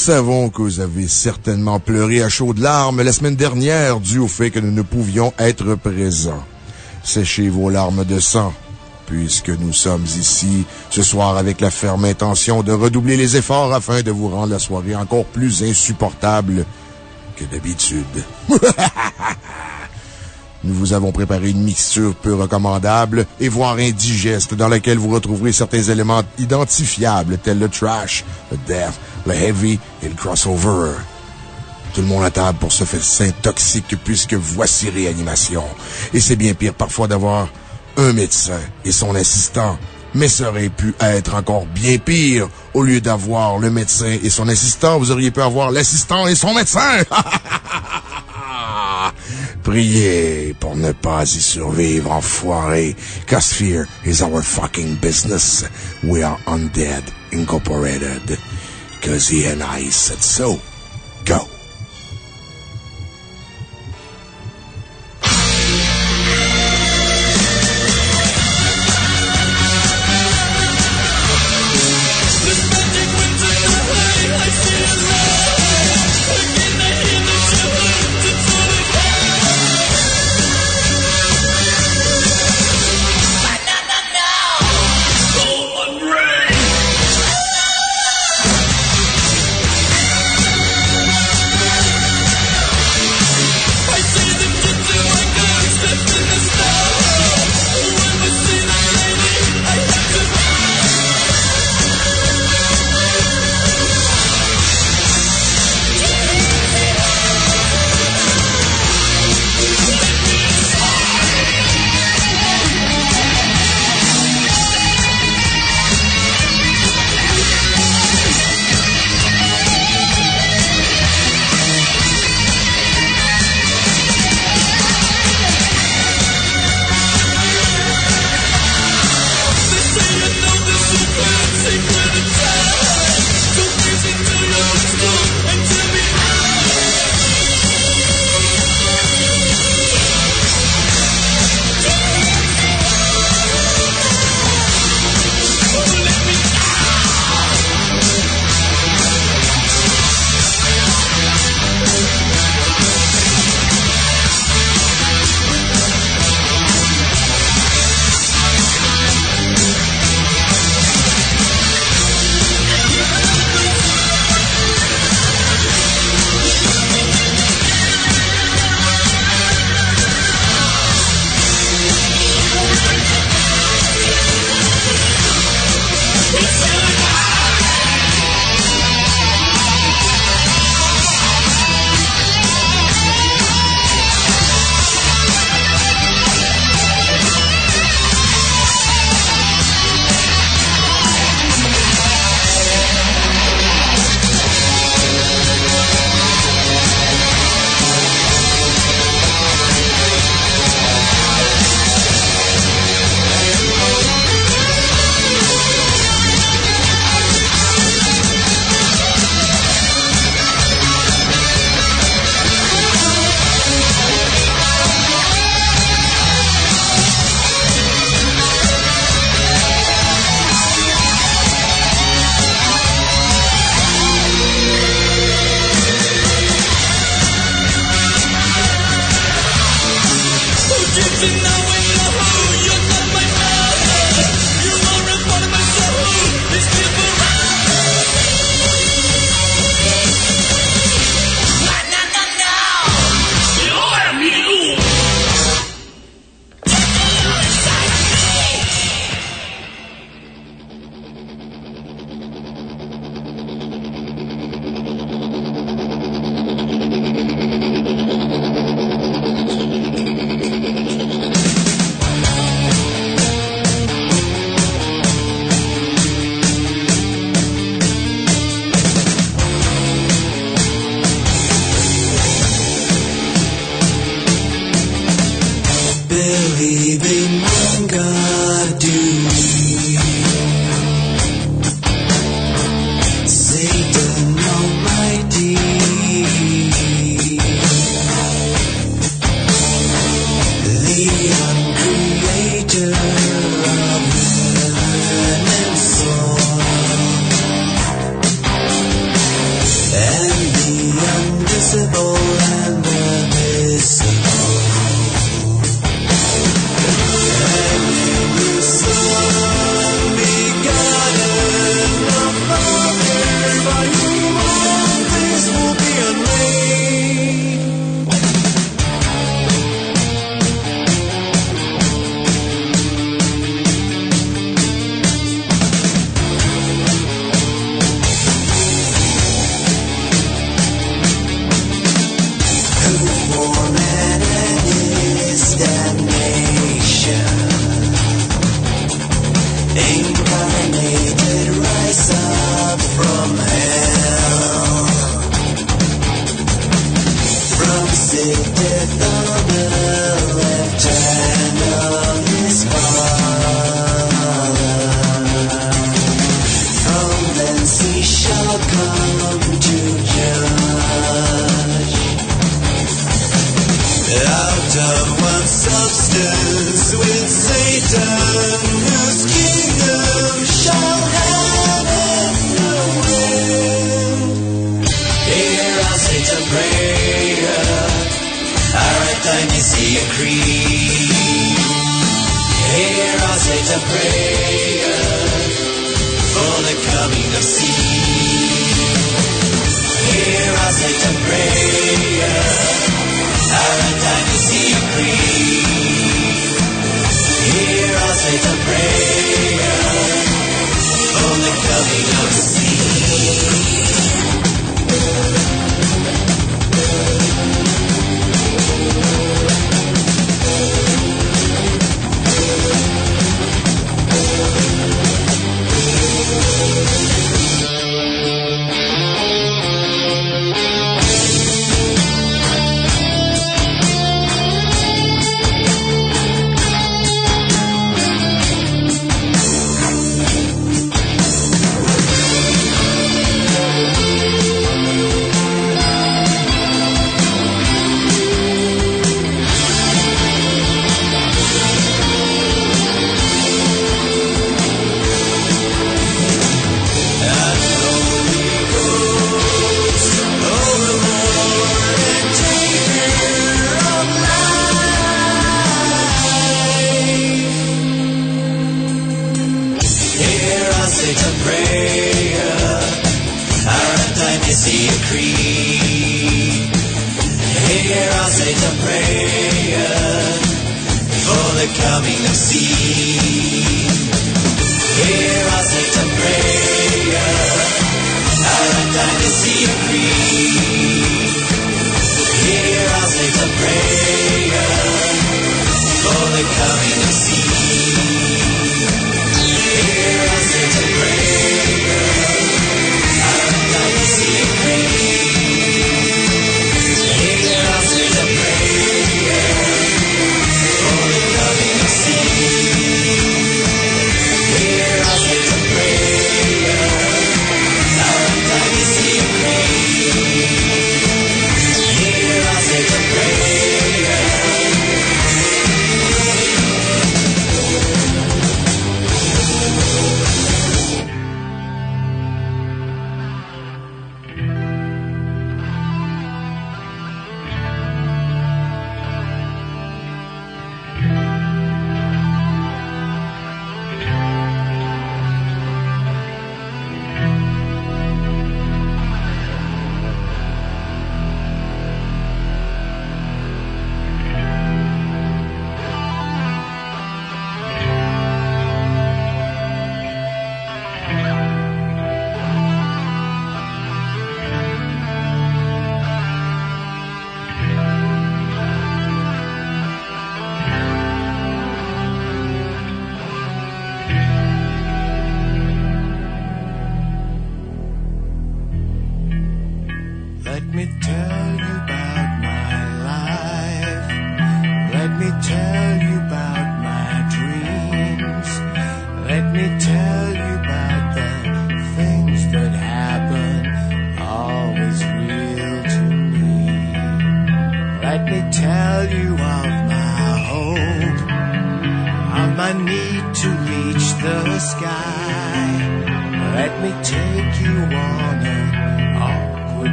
savons que vous avez certainement pleuré à chaudes larmes la semaine dernière dû au fait que nous ne pouvions être présents. Séchez vos larmes de sang, puisque nous sommes ici ce soir avec la ferme intention de redoubler les efforts afin de vous rendre la soirée encore plus insupportable que d'habitude. Nous vous avons préparé une mixture peu recommandable et voire indigeste dans laquelle vous retrouverez certains éléments identifiables tels le trash, le death, le heavy et le crossover. Tout le monde à table pour ce festin toxique puisque voici réanimation. Et c'est bien pire parfois d'avoir un médecin et son assistant. Mais ça aurait pu être encore bien pire. Au lieu d'avoir le médecin et son assistant, vous auriez pu avoir l'assistant et son médecin. Priez pour ne pas y survivre, enfoiré. Cause fear is our fucking business. We are Undead Incorporated. Cause he and I said so.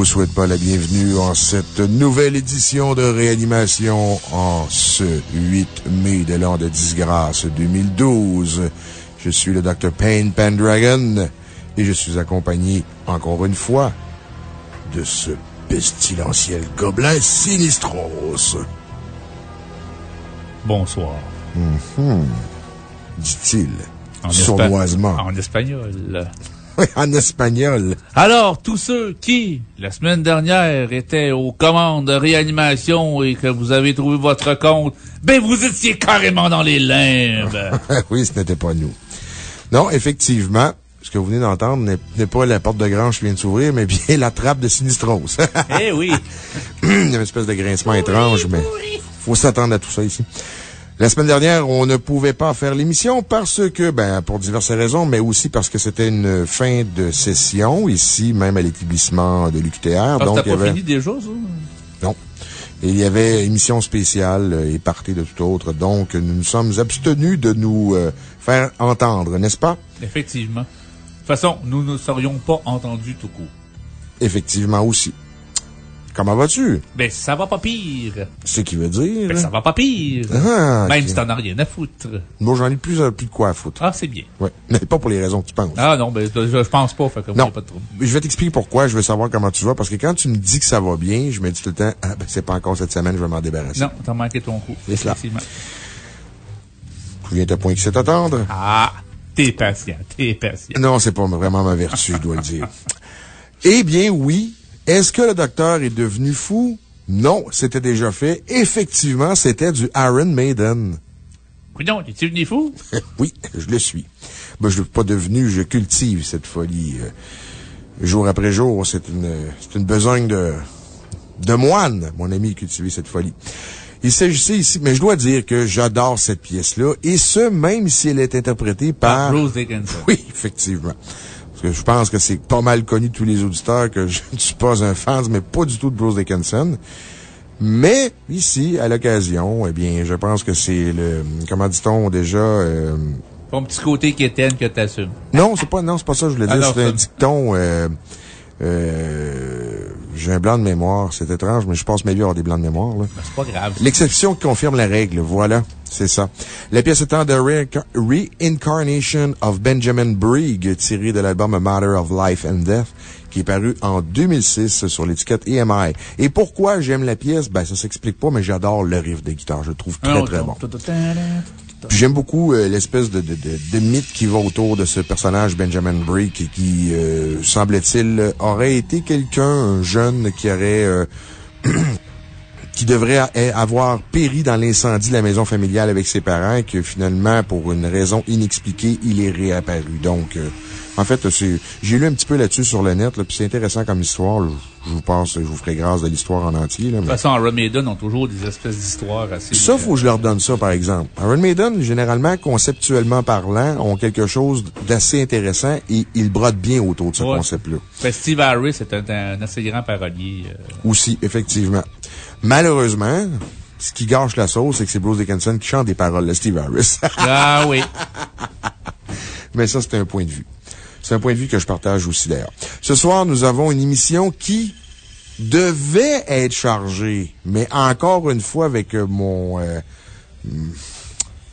Vous souhaite pas la bienvenue en cette nouvelle édition de réanimation en ce 8 mai de l'an de disgrâce 2012. Je suis le Dr. Payne Pendragon et je suis accompagné, encore une fois, de ce pestilentiel gobelin Sinistros. Bonsoir. Mhm. Dit-il, sournoisement. En espagnol. Oui, en espagnol. Alors, tous ceux qui, la semaine dernière, étaient aux commandes de réanimation et que vous avez trouvé votre compte, ben, vous étiez carrément dans les limbes. oui, ce n'était pas nous. Non, effectivement, ce que vous venez d'entendre n'est pas la porte de grange qui vient de s'ouvrir, mais bien la trappe de Sinistros. eh oui! Il y a une espèce de grincement étrange, mais faut s'attendre à tout ça ici. La semaine dernière, on ne pouvait pas faire l'émission parce que, ben, pour diverses raisons, mais aussi parce que c'était une fin de session ici, même à l'établissement de l'UQTR. Ah, Donc, il y avait... fini déjà, ça? Non. il y avait émission spéciale et partie de tout autre. Donc, nous nous sommes abstenus de nous euh, faire entendre, n'est-ce pas? Effectivement. De toute façon, nous ne serions pas entendus tout court. Effectivement aussi. Comment vas-tu? Ben, ça va pas pire. Ce qui veut dire? Ben, ça va pas pire. Ah, Même si t'en as rien à foutre. Bon, j'en ai plus, plus de quoi à foutre. Ah, c'est bien. Ouais. Mais pas pour les raisons que tu penses. Ah, non, ben, je, pense pas, fait que non. pas de trouble. Je vais t'expliquer pourquoi, je veux savoir comment tu vas, parce que quand tu me dis que ça va bien, je me dis tout le temps, ah, ben, c'est pas encore cette semaine, je vais m'en débarrasser. Non, t'as manqué ton coup. C'est cela. Tu viens te point qui c'est attendre? Ah, t'es patient, t'es patient. Non, c'est pas vraiment ma vertu, je dois le dire. Eh bien, oui, est-ce que le docteur est devenu fou? Non, c'était déjà fait. Effectivement, c'était du Iron Maiden. Oui, non, es-tu devenu fou? oui, je le suis. Ben, je ne suis pas devenu, je cultive cette folie. Euh, jour après jour, c'est une, une besogne de, de moine, mon ami, cultiver cette folie. Il s'agissait ici, mais je dois dire que j'adore cette pièce-là, et ce, même si elle est interprétée par... Bruce Dickinson. Oui, effectivement je pense que c'est pas mal connu de tous les auditeurs que je ne suis pas un fan, mais pas du tout de Bruce Dickinson. Mais, ici, à l'occasion, eh bien, je pense que c'est le, comment dit-on déjà, euh, Ton petit côté quétaine que t'assumes. Non, c'est pas, non, c'est pas ça, je voulais dire. C'est un dicton, euh, euh, j'ai un blanc de mémoire. C'est étrange, mais je pense vie avoir des blancs de mémoire, là. Ben, c'est pas grave. L'exception qui confirme la règle. Voilà. C'est ça. La pièce étant The Reincarnation of Benjamin Brigg, tirée de l'album A Matter of Life and Death, qui est paru en 2006 sur l'étiquette EMI. Et pourquoi j'aime la pièce? Ben, ça s'explique pas, mais j'adore le riff de guitare. Je le trouve très, très bon. J'aime beaucoup euh, l'espèce de, de, de, mythe qui va autour de ce personnage Benjamin Brigg qui, euh, semble-t-il, aurait été quelqu'un, un jeune qui aurait... Euh, qui devrait avoir péri dans l'incendie de la maison familiale avec ses parents et que finalement, pour une raison inexpliquée, il est réapparu. Donc, en fait, j'ai lu un petit peu là-dessus sur le net, puis c'est intéressant comme histoire. Je vous passe, je vous ferai grâce de l'histoire en entier. De toute façon, Iron Maiden ont toujours des espèces d'histoires assez. Ça, faut que je leur donne ça, par exemple. Iron Maiden, généralement, conceptuellement parlant, ont quelque chose d'assez intéressant et ils brodent bien autour de ce concept-là. Ben, Steve Harris est un, assez grand parolier. Euh. Aussi, effectivement. Malheureusement, ce qui gâche la sauce, c'est que c'est Bruce Dickinson qui chante des paroles de Steve Harris. ah oui. Mais ça, c'est un point de vue. C'est un point de vue que je partage aussi d'ailleurs. Ce soir, nous avons une émission qui devait être chargée, mais encore une fois, avec euh, mon, euh,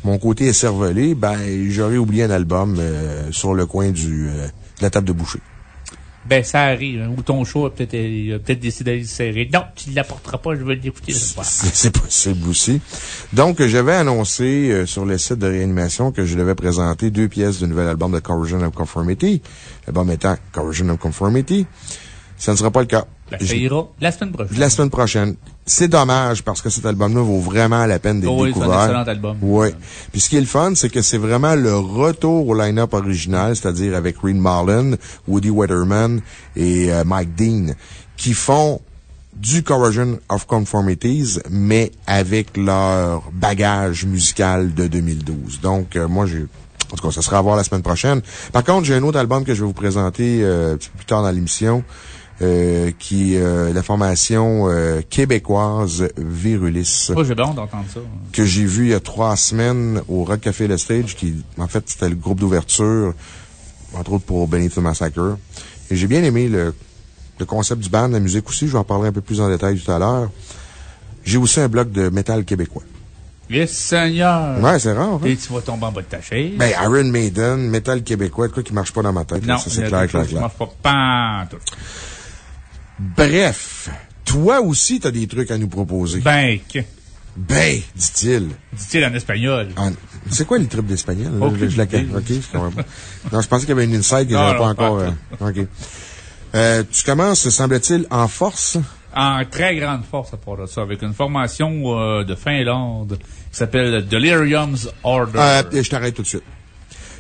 mon côté cervelé, ben, j'aurais oublié un album euh, sur le coin du, de la table de boucher. Ben, ça arrive. Hein, ou ton show a peut-être peut décidé d'aller serrer. Non, tu ne l'apporteras pas, je vais l'écouter ce soir. C'est possible aussi. Donc, j'avais annoncé euh, sur le site de réanimation que je devais présenter deux pièces du nouvel album de Corrosion of Conformity. L'album étant Corrosion of Conformity. Ça ne sera pas le cas. Ben, ça ira la semaine prochaine. La semaine prochaine. C'est dommage parce que cet album-là vaut vraiment la peine d'être oh oui, découvert. C'est un excellent album. Oui. Puis ce qui est le fun, c'est que c'est vraiment le retour au line-up original, c'est-à-dire avec Reed Marlin, Woody Wetterman et euh, Mike Dean, qui font du Corrosion of Conformities, mais avec leur bagage musical de 2012. Donc, euh, moi, j'ai en tout cas, ça sera à voir la semaine prochaine. Par contre, j'ai un autre album que je vais vous présenter euh, plus tard dans l'émission. Euh, qui est euh, la formation euh, québécoise Virulis. Oh, j'ai hâte d'entendre ça. Que j'ai vu il y a trois semaines au Rock Café Le Stage, qui, en fait, c'était le groupe d'ouverture, entre autres pour Beneath the Massacre. Et j'ai bien aimé le, le concept du band, la musique aussi. Je vais en parler un peu plus en détail tout à l'heure. J'ai aussi un blog de métal québécois. Yes, Seigneur! Ouais, c'est rare. Hein? Et tu vas tomber en bas de ta chaise. Ben, Iron Maiden, métal québécois, quoi qui marche pas dans ma tête. non, ça, c'est clair, clair, clair. marche pas. Bref, toi aussi, t'as des trucs à nous proposer. Ben, que. Ben, dit-il. Dit-il en espagnol. En- C'est quoi les tripes d'espagnol? Je la je. Non, je pensais qu'il y avait une insight que Non, j'avais pas non, encore. pas euh, ok. Euh, tu commences, semble-t-il, en force? En très grande force à part de ça, avec une formation euh, de Finlande qui s'appelle Delirium's Order. Je t'arrête tout de suite.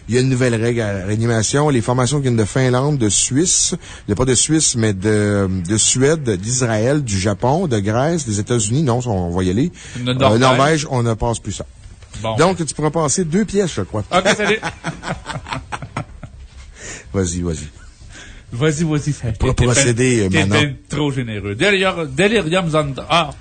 Il y a une nouvelle règle à réanimation. Les formations qui viennent de Finlande, de Suisse, de pas de Suisse, mais de, de Suède, d'Israël, du Japon, de Grèce, des États-Unis. Non, on va y aller. De Euh, Norvège. Norvège, on ne passe plus ça. Bon. Donc, tu pourras passer deux pièces, je crois. OK, salut. Vas-y, vas-y. Vas-y, vas-y, ça. Pour procéder, Manon. T'es trop généreux. Delirium, Delirium's Order. Ah.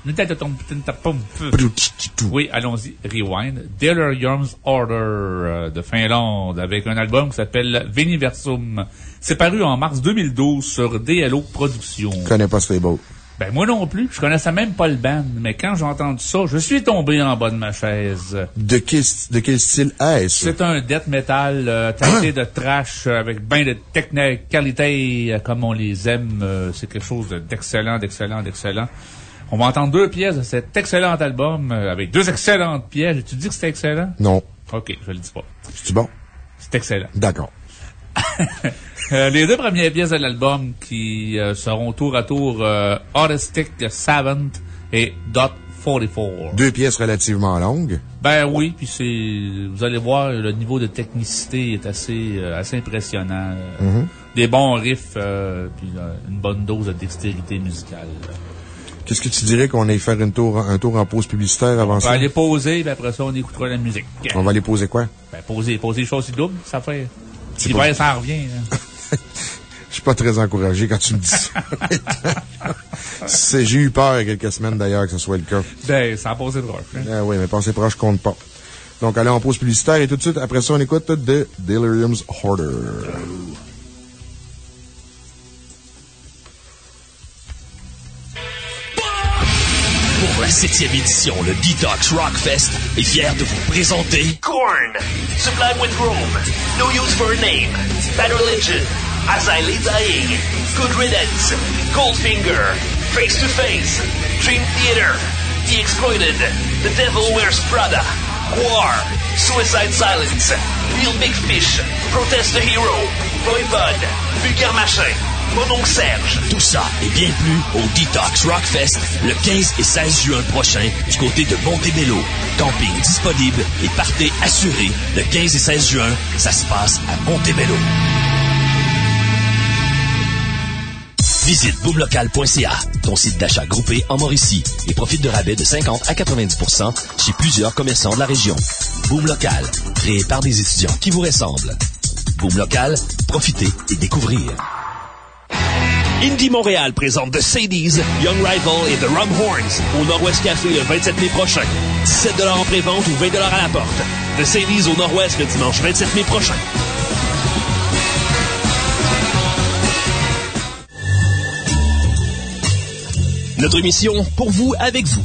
Oui, allons-y. Rewind. Delirium's Order euh, de Finlande avec un album qui s'appelle Veniversum. C'est paru en mars 2012 sur DLO Productions. Je connais pas Stable. Ben, moi non plus. Je connaissais même pas le band. Mais quand j'ai entendu ça, je suis tombé en bas de ma chaise. De quel, de quel style est-ce? C'est un death metal euh, teinté de trash euh, avec ben de technique, qualité euh, comme on les aime. Euh, c'est quelque chose de- d'excellent, d'excellent, d'excellent. On va entendre deux pièces de cet excellent album euh, avec deux excellentes pièces. Tu dis que c'est excellent? Non. OK, je le dis pas. C'est bon? C'est excellent. D'accord. Euh, les deux premières pièces de l'album qui euh, seront tour à tour euh, Autistic Savant et Dot 44. Deux pièces relativement longues. Ben oui, puis c'est, vous allez voir, le niveau de technicité est assez, euh, assez impressionnant. Euh, Des bons riffs, puis une bonne dose de dextérité musicale. Qu'est-ce que tu dirais qu'on aille faire une tour, un tour en pause publicitaire avant On va ça? aller poser, puis après ça, on écoutera la musique. On va aller poser quoi? Ben, poser, poser les choses double, ça fait. L'hiver, ça revient. Je suis pas très encouragé quand tu me dis ça. J'ai eu peur il y a quelques semaines d'ailleurs que ce soit le cas. ben, ça a posé de roche. hein. Ah oui, mais passer proche compte pas. Donc, allez en pause publicitaire et tout de suite, après ça, on écoute de Delirium's Hoarder. Pour la septième édition, le Detox Rockfest est fier de vous présenter Corn, Sublime with Rome, No Use for a Name, Bad Religion, As I Lay Dying, Good Riddance, Goldfinger, Face to Face, Dream Theater, The Exploited, The Devil Wears Prada, War, Suicide Silence, Real Big Fish, Protest the Hero, Voivod, Vulgaire Machin, Mon oncle Serge. tout ça et bien plus au Detox Rockfest le 15 et 16 juin prochain du côté de Montebello. Camping disponible et partez assuré le 15 et 16 juin. Ça se passe à Montebello. Visite boomlocal.ca, ton site d'achat groupé en Mauricie, et profite de rabais de 50 à 90% chez plusieurs commerçants de la région. Boom Local, créé par des étudiants qui vous ressemblent. Boom Local, profitez et découvrez. Indie Montréal présente The Sadies, Young Rival et The Rum Horns au Nord-Ouest Café le 27 mai prochain. 17 en pré-vente ou 20 à la porte. The Sadies au Nord-Ouest le dimanche 27 mai prochain. Notre mission, pour vous, avec vous.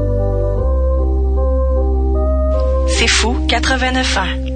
C'est fou 89 ans.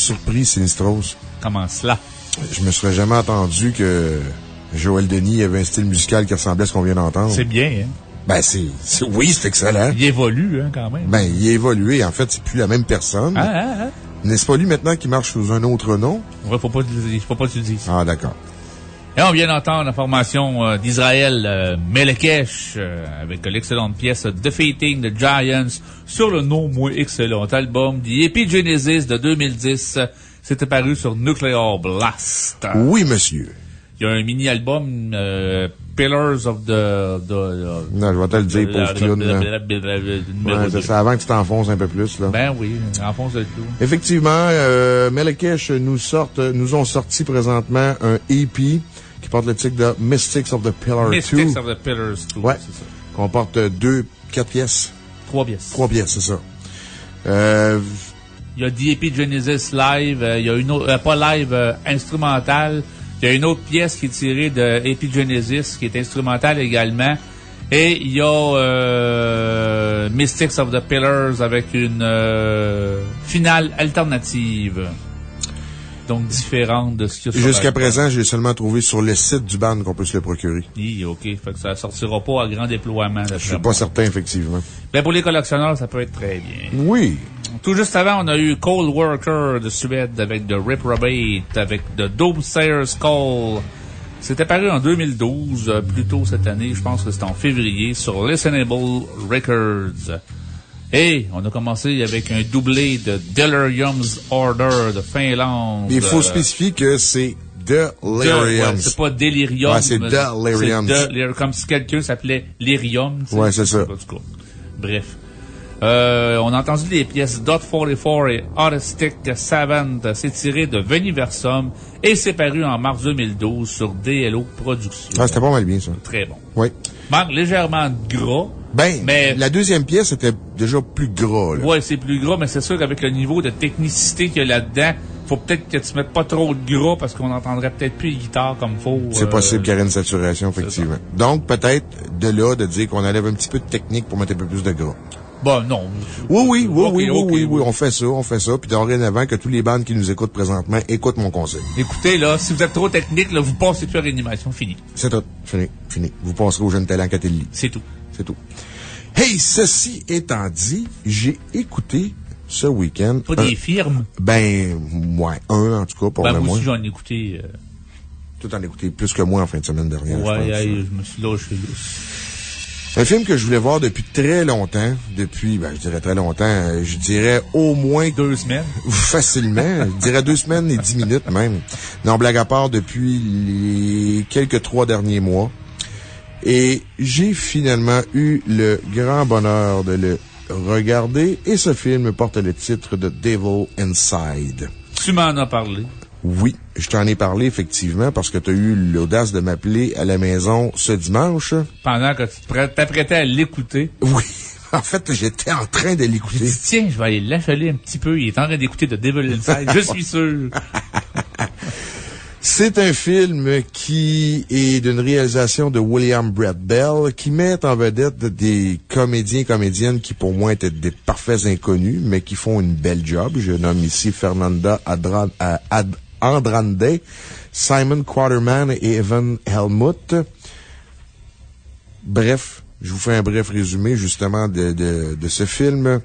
Surpris, Sinistros. Comment cela? Je me serais jamais attendu que Joël Denis avait un style musical qui ressemblait à ce qu'on vient d'entendre. C'est bien, hein? Ben, c'est, oui, c'est excellent. Il évolue, hein, quand même. Ben, il a évolué. En fait, c'est plus la même personne. Ah, ah, ah. N'est-ce pas lui maintenant qui marche sous un autre nom? Ouais, faut pas, faut pas que tu le dises. Ah, d'accord. Et on vient d'entendre la formation euh, d'Israël euh, Melekesh euh, avec l'excellente pièce Defeating the Giants sur le non moins excellent album The Epigenesis de 2010. C'était paru sur Nuclear Blast. Oui, monsieur. Il y a un mini-album euh, Pillars of the... the- Non, je vais te le dire, pauvre clown, Ouais, c'est avant que tu t'enfonces un peu plus, là. Ben oui, enfonce le clou. Effectivement, euh, Melekesh nous, sortent, nous ont sorti présentement un EP qui porte le titre de Mystics of the Pillar 2. Mystics of the Pillars 2. Ouais. c'est ça. Comporte deux, quatre pièces. Trois pièces. Trois pièces, c'est ça. Euh, Il y a The Epigenesis live, euh, il y a une autre, euh, pas live, euh, instrumentale. Il y a une autre pièce qui est tirée de Epigenesis, qui est instrumentale également. Et il y a euh, Mystics of the Pillars avec une euh, finale alternative. Donc différente de ce qu'il y a sur Jusqu'à présent, j'ai seulement trouvé sur le site du band qu'on peut se le procurer. Oui, OK. Fait que ça sortira pas à grand déploiement. Je suis pas certain, effectivement. Ben pour les collectionneurs, ça peut être très bien. Oui. Tout juste avant, on a eu Cold Worker de Suède avec The Reprobate, avec The Doomsayer Skull. C'était paru en 2012, euh, plus tôt cette année, je pense que c'était en février, sur Listenable Records. Et on a commencé avec un doublé de Delirium's Order de Finlande. Mais il faut spécifier que c'est de- Delirium. c'est pas Delirium. Ouais, c'est Delirium. Comme si quelqu'un s'appelait sais. Ouais, c'est ça. Bref. Euh, on a entendu les pièces Dot 44 et Autistic Savant. C'est tiré de Veniversum et c'est paru en mars 2012 sur DLO Productions. Ah, c'était pas mal bien, ça. Très bon. Oui. Manque légèrement de gras. Ben, Mais- la deuxième pièce était déjà plus gras, là. Ouais, c'est plus gras, mais c'est sûr qu'avec le niveau de technicité qu'il y a là-dedans, faut peut-être que tu mettes pas trop de gras parce qu'on entendrait peut-être plus les guitares comme faut. C'est euh, possible qu'il y ait une saturation, effectivement. Donc, peut-être de là de dire qu'on enlève un petit peu de technique pour mettre un peu plus de gras. Bon, non. Oui, oui, oui, Ok, oui, oui, oui, oui, on fait ça, on fait ça. Puis dorénavant, que tous les bandes qui nous écoutent présentement écoutent mon conseil. Écoutez, là, si vous êtes trop technique, là, vous passez plus à réanimation, fini. C'est tout. Fini, fini. Vous passerez au jeune talent Catelli. C'est tout. C'est tout. Hey, ceci étant dit, j'ai écouté ce week-end. Pas un- des firmes? Ben, ouais, un en tout cas, pour Ben, le moi aussi, j'en ai écouté. euh, Tout en écouté plus que moi en fin de semaine dernière. je ouais, hey, je me suis lâché. Un film que je voulais voir depuis très longtemps. Depuis, ben, je dirais très longtemps. euh, Je dirais au moins Deux semaines. facilement. je dirais deux semaines et dix minutes même. Non, blague à part, depuis les quelques trois derniers mois. Et j'ai finalement eu le grand bonheur de le regarder. Et ce film porte le titre de Devil Inside. Tu m'en as parlé. Oui, je t'en ai parlé effectivement parce que tu as eu l'audace de m'appeler à la maison ce dimanche. Pendant que tu t'apprêtais à l'écouter. Oui. En fait, j'étais en train de l'écouter. tiens, je vais aller l'achaler un petit peu. Il est en train d'écouter de Devil Inside. je suis sûr. C'est un film qui est d'une réalisation de William Brett qui met en vedette des comédiens et comédiennes qui, pour moi, étaient des parfaits inconnus, mais qui font une belle job. Je nomme ici Fernanda euh, Andrande, Simon Quaterman et Evan Helmut. Bref, je vous fais un bref résumé, justement, de ce film.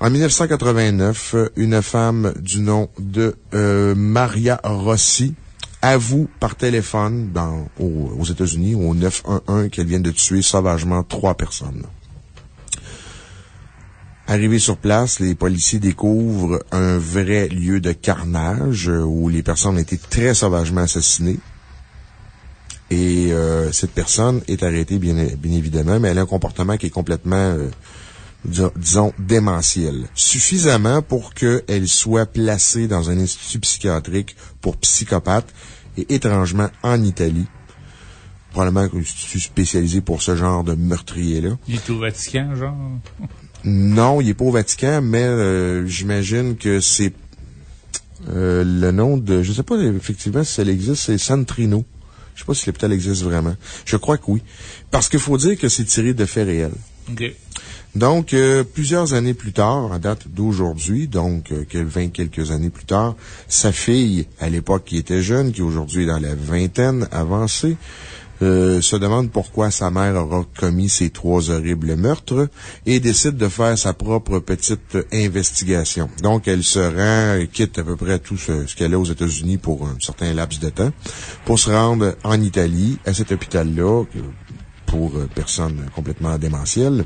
En 1989, une femme du nom de euh, Maria Rossi avoue par téléphone dans, aux, États-Unis, au 911, qu'elle vient de tuer sauvagement trois personnes. Arrivés sur place, les policiers découvrent un vrai lieu de carnage euh, où les personnes ont été très sauvagement assassinées. Et euh, cette personne est arrêtée, bien, évidemment, mais elle a un comportement qui est complètement, disons, démentiel. Suffisamment pour qu'elle soit placée dans un institut psychiatrique pour psychopathes et étrangement en Italie. Probablement un institut spécialisé pour ce genre de meurtrier-là. Il est au Vatican, genre? Non, il est pas au Vatican, mais euh, j'imagine que c'est euh, le nom de... Je sais pas effectivement si elle existe, c'est Santrino. Je sais pas si l'hôpital existe vraiment. Je crois que oui. Parce qu'il faut dire que c'est tiré de faits réels. Donc, euh, plusieurs années plus tard, en date d'aujourd'hui, donc euh, que 20 quelques années plus tard, sa fille, à l'époque qui était jeune, qui aujourd'hui est dans la vingtaine avancée, euh, se demande pourquoi sa mère aura commis ces trois horribles meurtres et décide de faire sa propre petite investigation. Donc, elle se rend, quitte à peu près tout ce, ce qu'elle a aux États-Unis pour un certain laps de temps, pour se rendre en Italie, à cet hôpital-là, pour euh, personnes complètement démentielles.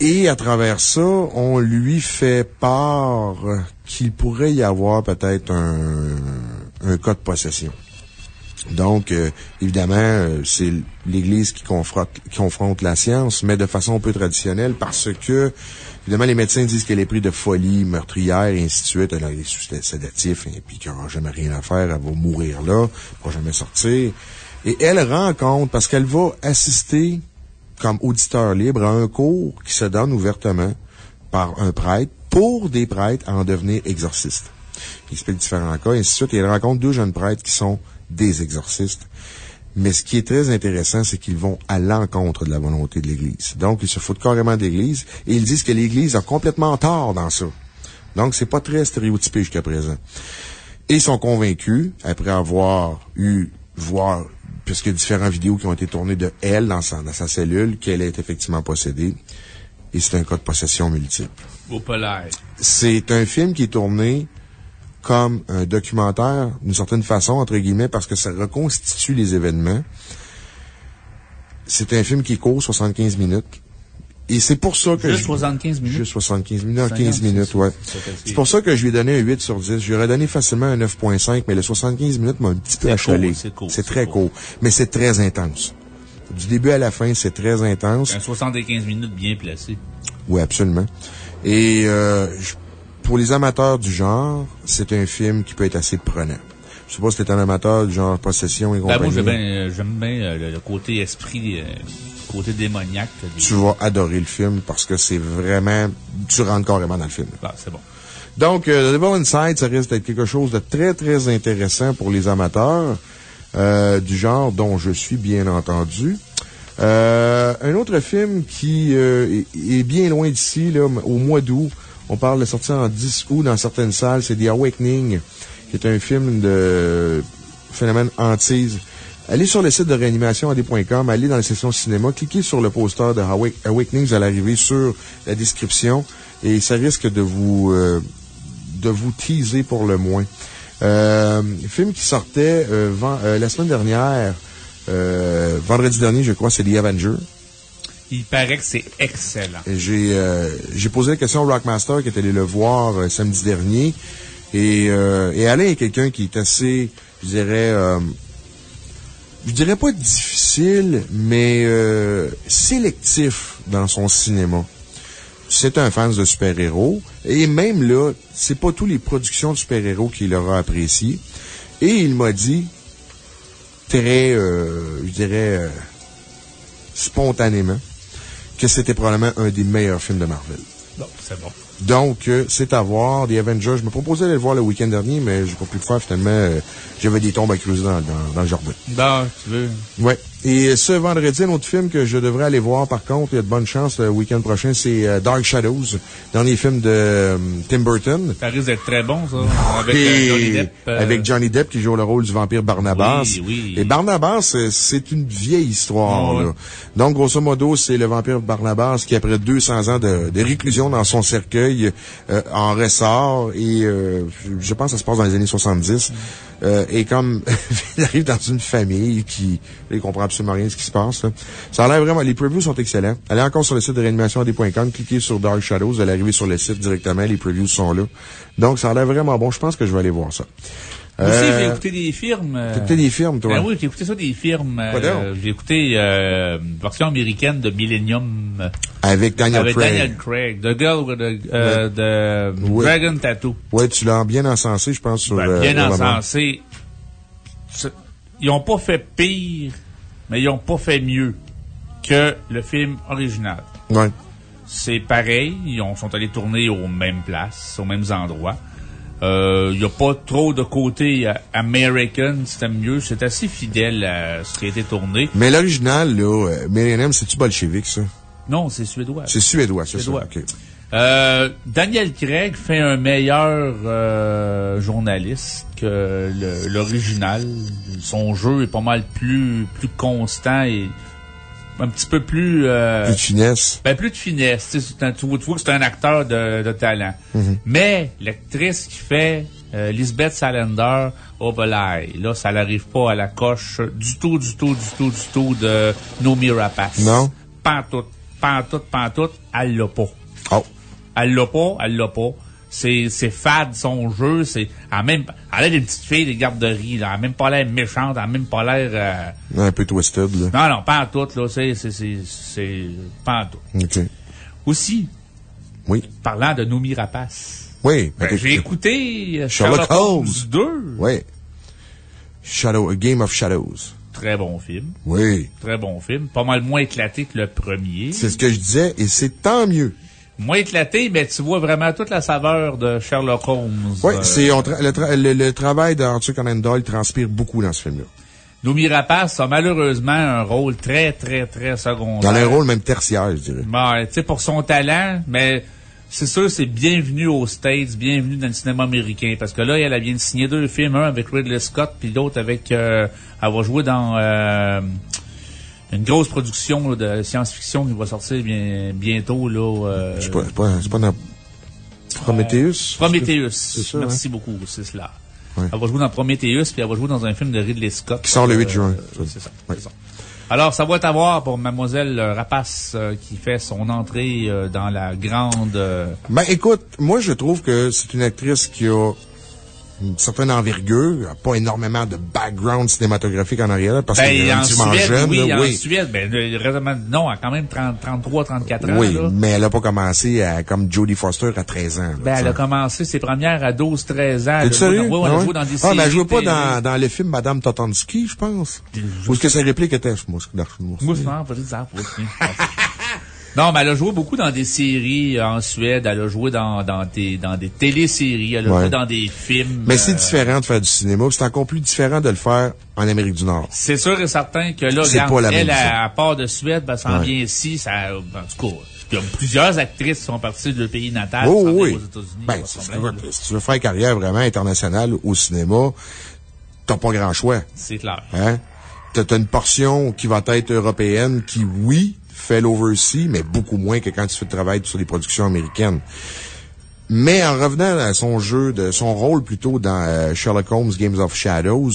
Et à travers ça, on lui fait part qu'il pourrait y avoir peut-être un, un cas de possession. Donc, euh, évidemment, euh, c'est l'Église qui confronte, qui confronte la science, mais de façon peu traditionnelle parce que, évidemment, les médecins disent qu'elle est prise de folie meurtrière et ainsi de suite. Elle a des sédatifs et puis qu'elle n'aura jamais rien à faire. Elle va mourir là, elle va jamais sortir. Et elle rend compte parce qu'elle va assister comme auditeur libre à un cours qui se donne ouvertement par un prêtre pour des prêtres à en devenir exorcistes. Il explique différents cas, et ainsi de suite. Et il rencontre deux jeunes prêtres qui sont des exorcistes. Mais ce qui est très intéressant, c'est qu'ils vont à l'encontre de la volonté de l'Église. Donc, ils se foutent carrément de l'Église et ils disent que l'Église a complètement tort dans ça. Donc, c'est pas très stéréotypé jusqu'à présent. Ils sont convaincus, après avoir eu, voir, puisque y a différentes vidéos qui ont été tournées de elle dans sa, dans sa cellule, qu'elle est effectivement possédée. Et c'est un cas de possession multiple. C'est un film qui est tourné comme un documentaire, d'une certaine façon, entre guillemets, parce que ça reconstitue les événements. C'est un film qui court 75 minutes. Et c'est pour ça que Juste je- 75 minutes? Juste 75 minutes. Non, 50, 15 minutes, ouais. c'est pour ça que je lui ai donné un 8 sur 10. Je lui aurais donné facilement un 9.5, mais le 75 minutes m'a un petit peu achalé. c'est court, C'est c'est très court. Mais c'est très intense. Du début à la fin, c'est très intense. Un 75 minutes bien placé. Oui, absolument. Et euh, je- pour les amateurs du genre, c'est un film qui peut être assez prenant. Je sais pas si t'es un amateur du genre possession et Ben, moi, compagnie. j'aime bien, euh, j'aime bien euh, le, le côté esprit, euh, côté démoniaque. des- tu vas adorer le film parce que c'est vraiment... Tu rentres carrément dans le film. Ah, c'est bon. Donc, euh, The Devil Inside, ça risque d'être quelque chose de très, très intéressant pour les amateurs euh, du genre dont je suis, bien entendu. Euh, un autre film qui euh, est, est bien loin d'ici, là, au mois d'août, on parle de sortir en 10 août dans certaines salles, c'est The Awakening, qui est un film de phénomène hantise. Allez sur le site de réanimationad.com, allez dans la section cinéma, cliquez sur le poster de Awak- Awakening, vous allez arriver sur la description et ça risque de vous, euh, de vous teaser pour le moins. Euh, film qui sortait euh, euh, la semaine dernière, euh, vendredi dernier, je crois, c'est The Avenger. Il paraît que c'est excellent. J'ai euh, j'ai posé la question au Rockmaster qui est allé le voir samedi dernier. Et, euh, et Alain est quelqu'un qui est assez, je dirais, euh, je dirais pas difficile, mais euh, sélectif dans son cinéma. C'est un fan de super-héros. Et même là, c'est pas tous les productions de super-héros qu'il aura appréciées. Et il m'a dit, très, euh, je dirais, euh, spontanément, que c'était probablement un des meilleurs films de Marvel. Bon, c'est bon. Donc, euh, c'est à voir. The Avengers, je me proposais d'aller le voir le week-end dernier, mais j'ai pas pu le faire finalement. euh, J'avais des tombes à creuser dans, dans, dans le jardin. Bon, tu veux. Ouais. Et ce vendredi, un autre film que je devrais aller voir, par contre, il y a de bonnes chances le week-end prochain, c'est euh, Dark Shadows, dernier film de euh, Tim Burton. Ça risque d'être très bon, ça. Avec Et euh, Johnny Depp. euh, avec Johnny Depp qui joue le rôle du vampire Barnabas. Oui, oui. Et Barnabas, c'est une vieille histoire. Donc, grosso modo, c'est le vampire Barnabas qui, après 200 ans de, de réclusion dans son cercueil, euh, en ressort. Et euh, je pense que ça se passe dans les années 70. Euh, et comme il arrive dans une famille qui il comprend absolument rien de ce qui se passe. là. Ça a l'air vraiment... Les previews sont excellents. Allez encore sur le site de réanimation.com, cliquez sur Dark Shadows, vous allez arriver sur le site directement. Les previews sont là. Donc, ça a l'air vraiment bon. Je pense que je vais aller voir ça. Aussi, Euh, j'ai écouté des films. euh, T'as écouté des films, toi? Ben oui, j'ai écouté ça des films. euh, j'ai écouté euh, une version américaine de Millennium euh, Avec Daniel avec Craig. Daniel Craig. The Girl with the, euh, the Oui. Dragon Tattoo. Ouais, tu l'as bien encensé, je pense, sur Ben, euh, bien Bros. encensé. Ils ont pas fait pire, mais ils ont pas fait mieux que le film original. Ouais. C'est pareil, ils ont, sont allés tourner aux mêmes places, aux mêmes endroits. Il n'y a pas trop de côté euh, American, c'était mieux. C'est assez fidèle à ce qui a été tourné. Mais l'original, là, euh, Millennium, c'est-tu bolchevique, ça? Non, c'est suédois. C'est suédois, c'est ça. Suédois. ok. Euh, Daniel Craig fait un meilleur euh, journaliste que l'original. Son jeu est pas mal plus plus constant et un petit peu plus euh, Plus de finesse. ben, plus de finesse. Un- tu vois tu vois que c'est un acteur de, de talent. Mais l'actrice qui fait euh, Lisbeth Salander, oh belay, là, ça n'arrive pas à la coche du tout, du tout, du tout, du tout de Nomi Rapace. Non. Pantoute, pantoute, pantoute, elle l'a pas. Oh. Elle l'a pas, elle l'a pas. C'est, fade son jeu, c'est, elle a même, elle a des petites filles des garderies, là. Elle a même pas l'air méchante, elle a même pas l'air, euh, Un peu twisted, là. non, non, pas en tout, là, c'est, pas en tout. OK. Aussi, Oui. parlant de Nomi Rapace. Oui. Ben, j'ai écouté euh, Sherlock Sherlock, Holmes Holmes. 2. Oui. Shadow, A Game of Shadows. Très bon film. Oui. Très bon film. Pas mal moins éclaté que le premier. C'est ce que je disais, et c'est tant mieux. Moins éclaté, mais tu vois vraiment toute la saveur de Sherlock Holmes. Oui, Euh, c'est, le, tra- le, le travail d'Arthur Conan Doyle transpire beaucoup dans ce film-là. Nomi Rapace a malheureusement un rôle très, très, très secondaire. Dans un rôle même tertiaire, je dirais. Bon, tu sais, pour son talent, mais c'est sûr, c'est bienvenu aux States, bienvenue dans le cinéma américain. Parce que là, elle vient de signer deux films, un avec Ridley Scott, puis l'autre avec... euh, elle va jouer dans euh, une grosse production là, de science-fiction qui va sortir bien, bientôt. Là, euh, C'est pas, c'est pas, pas dans Prometheus? Prometheus. ça, Merci beaucoup, c'est cela. Elle va jouer dans Prometheus, puis elle va jouer dans un film de Ridley Scott. Qui sort le 8 juin. Euh, c'est ça. Alors, ça va être à voir pour Mademoiselle euh, Rapace euh, qui fait son entrée euh, dans la grande... euh, Ben, écoute, moi, je trouve que c'est une actrice qui a une certaine envergure, pas énormément de background cinématographique en arrière, parce qu'elle est Ben, en relativement Suède, jeune. oui, là, en oui. Suède, ben, le- non, a quand même 30, 33, 34 ans. Oui, là. mais elle a pas commencé à, comme Jodie Foster à 13 ans. là, Ben, elle a commencé ses premières à 12, 13 ans. Elle sérieux? dans- oui, on Ah ouais? dans des Ah, mais elle jouait pas dans, dans le film Madame Totonski, je pense. Ou est-ce que sa réplique était, moi, je- moi, Moi, c'est vraiment pas dit ça, aussi. Non, mais elle a joué beaucoup dans des séries euh, en Suède. Elle a joué dans, dans, des, dans des téléséries. Elle a Ouais. joué dans des films. Mais c'est euh, différent de faire du cinéma, c'est encore plus différent de le faire en Amérique du Nord. C'est sûr et certain que là, regarde, pas la elle, à, à part de Suède, ben, s'en Ouais. vient ici. Ça, en tout cas, il y a plusieurs actrices qui sont parties de leur pays natal. Oh, oui. aux États-Unis. Ben, là. si tu veux faire carrière vraiment internationale au cinéma, t'as pas grand choix. C'est clair. Hein? T'as une portion qui va être européenne qui, oui, fait l'oversea, mais beaucoup moins que quand tu fais le travail sur des productions américaines. Mais en revenant à son jeu, de son rôle plutôt dans euh, Sherlock Holmes Games of Shadows,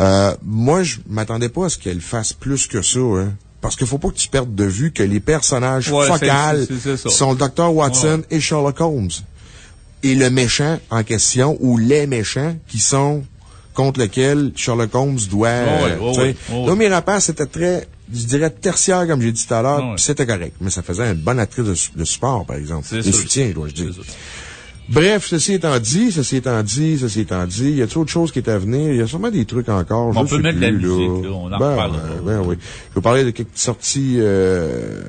euh, moi, je m'attendais pas à ce qu'elle fasse plus que ça. Hein. Parce qu'il faut pas que tu perdes de vue que les personnages Ouais, focales sont le Dr. Watson et Sherlock Holmes. Et le méchant en question, ou les méchants qui sont contre lesquels Sherlock Holmes doit... Rapace, c'était très, je dirais, tertiaire, comme j'ai dit tout à l'heure, puis c'était correct. Mais ça faisait une bonne actrice de, de support, par exemple. C'est De soutien, dois-je dire. Bref, ceci étant dit, ceci étant dit, ceci étant dit, y a-t-il autre chose qui est à venir? Il y a sûrement des trucs encore. On peut mettre de la musique, là, on en ben, ouais, ben oui. Je vais parler de quelques sorties euh,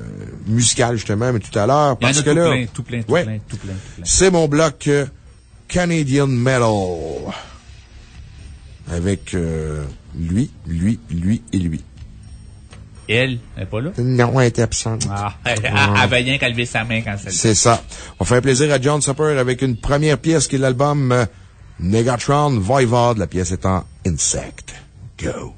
musicales, justement, mais tout à l'heure, Il y en a parce que là... plein, tout plein, tout plein, tout plein, tout plein. C'est mon bloc euh, Canadian Metal. Avec euh, lui, lui, lui et lui. Elle, elle est pas là? Non, elle était absente. Ah, elle, elle avait rien qu'à lever sa main quand ça le C'est ça. On fait plaisir à John Supper avec une première pièce qui est l'album euh, Negatron Voivod. La pièce étant Insect. Go.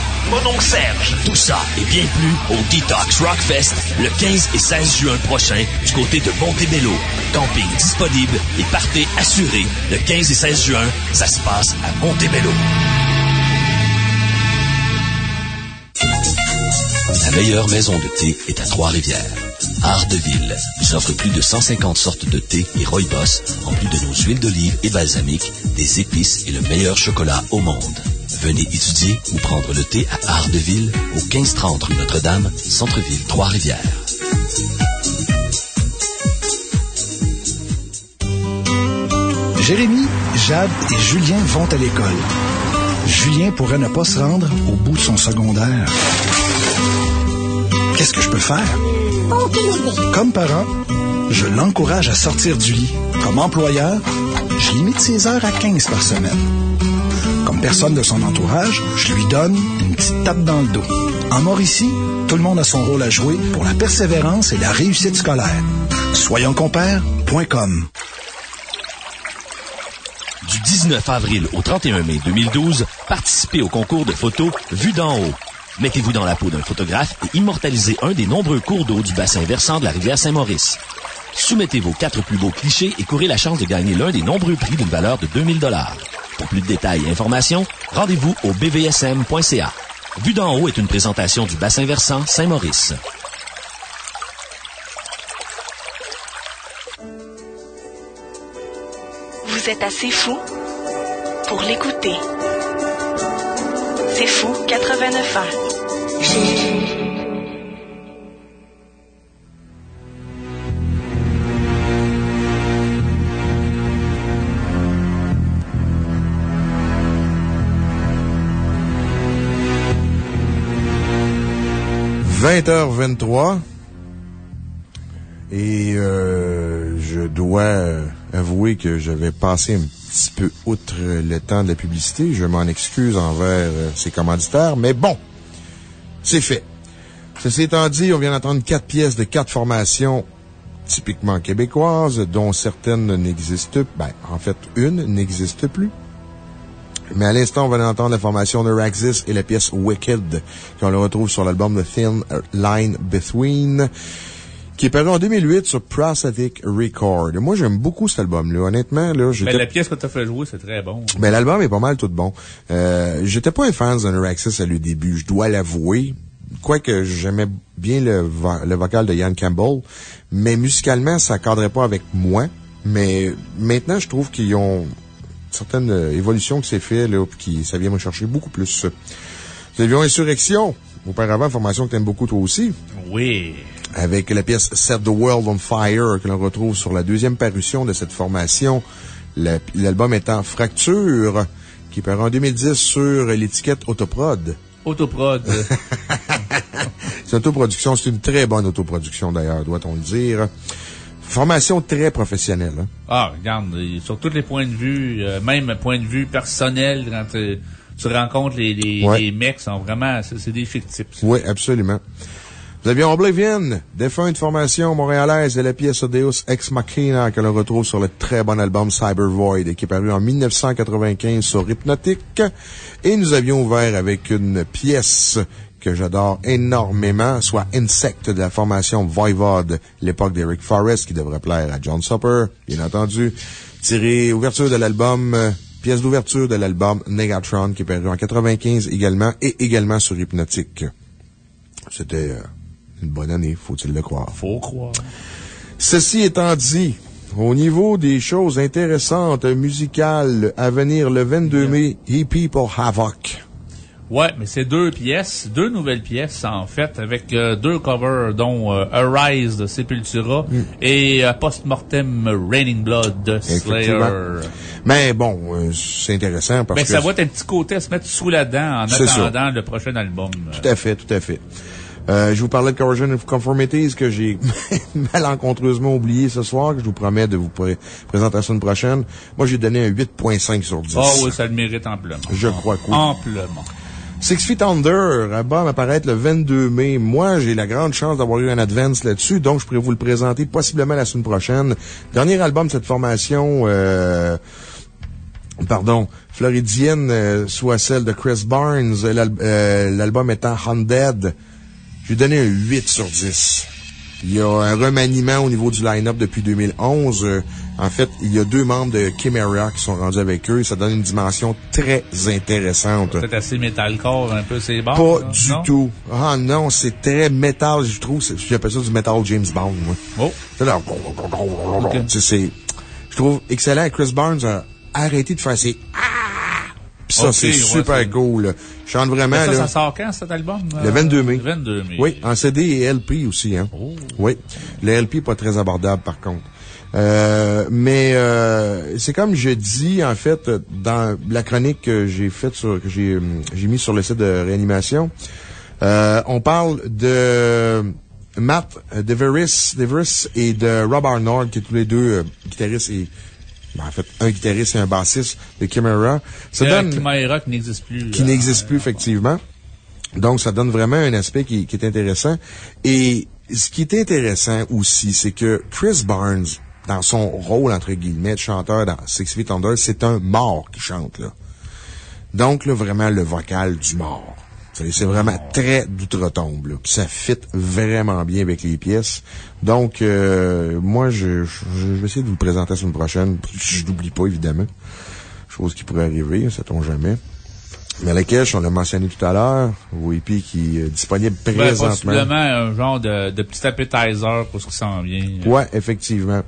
Mon oncle Serge. tout ça et bien plus au Detox Rockfest le 15 et 16 juin prochain du côté de Montebello. Camping disponible et partez assuré le 15 et 16 juin. Ça se passe à Montebello. La meilleure maison de thé est à Trois-Rivières. Art de Ville vous offre plus de 150 sortes de thé et rooibos, en plus de nos huiles d'olive et balsamiques, des épices et le meilleur chocolat au monde. Venez étudier ou prendre le thé à Art de Ville au 1530 rue Notre-Dame, Centre-Ville, Trois-Rivières. Jérémy, Jade et Julien vont à l'école. Julien pourrait ne pas se rendre au bout de son secondaire. Qu'est-ce que je peux faire? Comme parent, je l'encourage à sortir du lit. Comme employeur, je limite ses heures à 15 par semaine. Personne de son entourage, je lui donne une petite tape dans le dos. En Mauricie, tout le monde a son rôle à jouer pour la persévérance et la réussite scolaire. Soyonscompères.com Du 19 avril au 31 mai 2012, participez au concours de photos Vue d'en haut. Mettez-vous dans la peau d'un photographe et immortalisez un des nombreux cours d'eau du bassin versant de la rivière Saint-Maurice. Soumettez vos quatre plus beaux clichés et courez la chance de gagner l'un des nombreux prix d'une valeur de 2000 dollars. Pour plus de détails et informations, rendez-vous au bvsm.ca. Vue d'en haut est une présentation du bassin versant Saint-Maurice. Vous êtes assez fou pour l'écouter. C'est fou 89 ans. – 20h23. Et euh, je dois avouer que j'avais passé un petit peu outre le temps de la publicité. Je m'en excuse envers euh, ces commanditaires, mais bon, c'est fait. Ceci étant dit, on vient d'entendre quatre pièces de quatre formations typiquement québécoises, dont certaines n'existent, ben, en fait, une n'existe plus. Mais à l'instant, on va entendre la formation de Raxis et la pièce Wicked, qu'on le retrouve sur l'album The Thin Line Between, qui est paru en 2008 sur Prosthetic Record. Moi, j'aime beaucoup cet album-là. Honnêtement, là, Mais j'étais... la pièce que t'as fait jouer, c'est très bon. Ben, l'album est pas mal tout bon. Euh, j'étais pas un fan de Neuraxis à le début, je dois l'avouer. Quoique j'aimais bien le, vo- le vocal de Ian Campbell, mais musicalement, ça cadrait pas avec moi. Mais maintenant, je trouve qu'ils ont certaines euh, évolutions qui s'est fait, là, puis qui, ça vient me chercher beaucoup plus. Nous avions Insurrection. Auparavant, formation que t'aimes beaucoup toi aussi Oui. avec la pièce Set the World on Fire que l'on retrouve sur la deuxième parution de cette formation, La- l'album étant Fracture, qui paraît en 2010 sur l'étiquette Autoprod. Autoprod. C'est une autoproduction, c'est une très bonne autoproduction d'ailleurs, doit-on le dire. Formation très professionnelle. hein. ah, regarde, sur tous les points de vue, euh, même point de vue personnel, quand tu rencontres les, les, Ouais. les mecs, sont vraiment, c'est des fictifs. Oui, absolument. Nous avions Oblivion, défunte formation montréalaise et la pièce Deus Ex Machina que l'on retrouve sur le très bon album Cyber Void qui est paru en 1995 sur Hypnotic. Et nous avions ouvert avec une pièce que j'adore énormément, soit Insect de la formation Voivod, l'époque d'Eric Forrest qui devrait plaire à John Supper, bien entendu. Tiré ouverture de l'album, euh, pièce d'ouverture de l'album Negatron qui est paru en 95 également et également sur Hypnotic. C'était euh, une bonne année, faut-il le croire. Faut croire. Ceci étant dit, au niveau des choses intéressantes musicales à venir le 22 mai, He People Havoc. Ouais, mais c'est deux pièces, deux nouvelles pièces, en fait, avec euh, deux covers, dont euh, Arise de Sepultura et euh, Postmortem Raining Blood de Slayer. Mais bon, euh, c'est intéressant parce Mais que. ça va être un petit côté à se mettre sous la dent en ça. attendant le prochain album. Tout à fait, tout à fait. Euh, je vous parlais de Corrosion of Conformities que j'ai malencontreusement oublié ce soir, que je vous promets de vous présenter la semaine prochaine. Moi, j'ai donné un 8.5 sur 10. Oh ah oui, ça le mérite amplement. Je crois que Amplement. Six Feet Under, album apparaître le 22 mai. Moi, j'ai la grande chance d'avoir eu un advance là-dessus, donc je pourrais vous le présenter possiblement la semaine prochaine. Dernier album de cette formation, euh, pardon, floridienne, euh, soit celle de Chris Barnes, euh, l'album étant Haunted. J'ai donné un 8 sur 10. Il y a un remaniement au niveau du line-up depuis 2011. En fait, il y a deux membres de Chimera qui sont rendus avec eux. Ça donne une dimension très intéressante. C'est assez metalcore, un peu, c'est bon. Pas du tout. Ah non, c'est très metal, je trouve. J'appelle ça du metal James Bond, moi. Oh. C'est Je trouve excellent. Chris Barnes a arrêté de faire ses ah! Ça, c'est super cool. Je chante vraiment. ça, là, ça sort quand, cet album? Le 22 mai. Le 22 mai. Oui, en CD et LP aussi. Hein. Oh. Oui. Le LP, pas très abordable, par contre. Euh, mais euh, c'est comme je dis, en fait, dans la chronique que j'ai faite sur, que j'ai, j'ai mis sur le site de réanimation, euh, on parle de Matt Deveris, Deveris et de Rob Arnold, qui sont tous les deux euh, guitaristes et ben, en fait, un guitariste et un bassiste de Chimera. Ça donne, Chimera qui n'existe plus. Qui n'existe plus, effectivement. Donc, ça donne vraiment un aspect qui, qui est intéressant. Et ce qui est intéressant aussi, c'est que Chris Barnes, dans son rôle, entre guillemets, de chanteur dans Six Feet Under, c'est un mort qui chante, là. Donc, là, vraiment, le vocal du mort. C'est vraiment très d'outre-tombe, là. ça fit vraiment bien avec les pièces. Donc, euh, moi, je, vais essayer de vous le présenter la semaine prochaine. Je n'oublie pas, évidemment. Chose qui pourrait arriver, ça tombe jamais. Mais la cache, on l'a mentionné tout à l'heure, puis qui est disponible ben, présentement. possiblement un genre de, de petit appetizer pour ce qui s'en vient. Ouais, effectivement.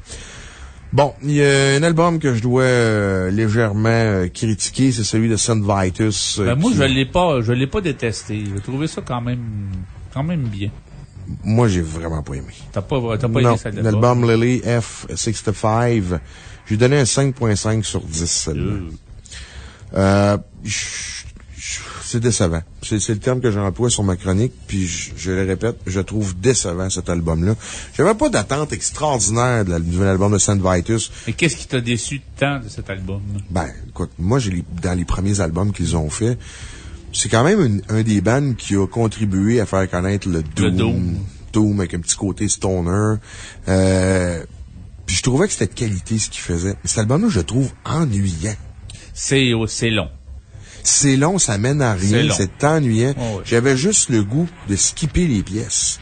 Bon, il y a un album que je dois euh, légèrement euh, critiquer, c'est celui de Saint Vitus. Euh, ben moi, je l'ai pas, je l'ai pas détesté. J'ai trouvé ça quand même, quand même bien. Moi, j'ai vraiment pas aimé. T'as pas, t'as pas aimé cet album? L'album Lily F65, j'ai donné un 5.5 sur 10, Euh, c'est décevant. C'est le terme que j'emploie sur ma chronique, puis je, le répète, je trouve décevant cet album-là. J'avais pas d'attente extraordinaire du nouvel album de Saint Vitus. Mais qu'est-ce qui t'a déçu tant de cet album? Ben, écoute, moi, j'ai dans les premiers albums qu'ils ont fait, c'est quand même un des bands qui a contribué à faire connaître le Doom. Doom. avec un petit côté stoner. Euh, puis je trouvais que c'était de qualité ce qu'il faisait. Mais cet album-là, je le trouve ennuyant. C'est long. C'est long, ça mène à rien, c'est ennuyant. Oh, J'avais juste le goût de skipper les pièces.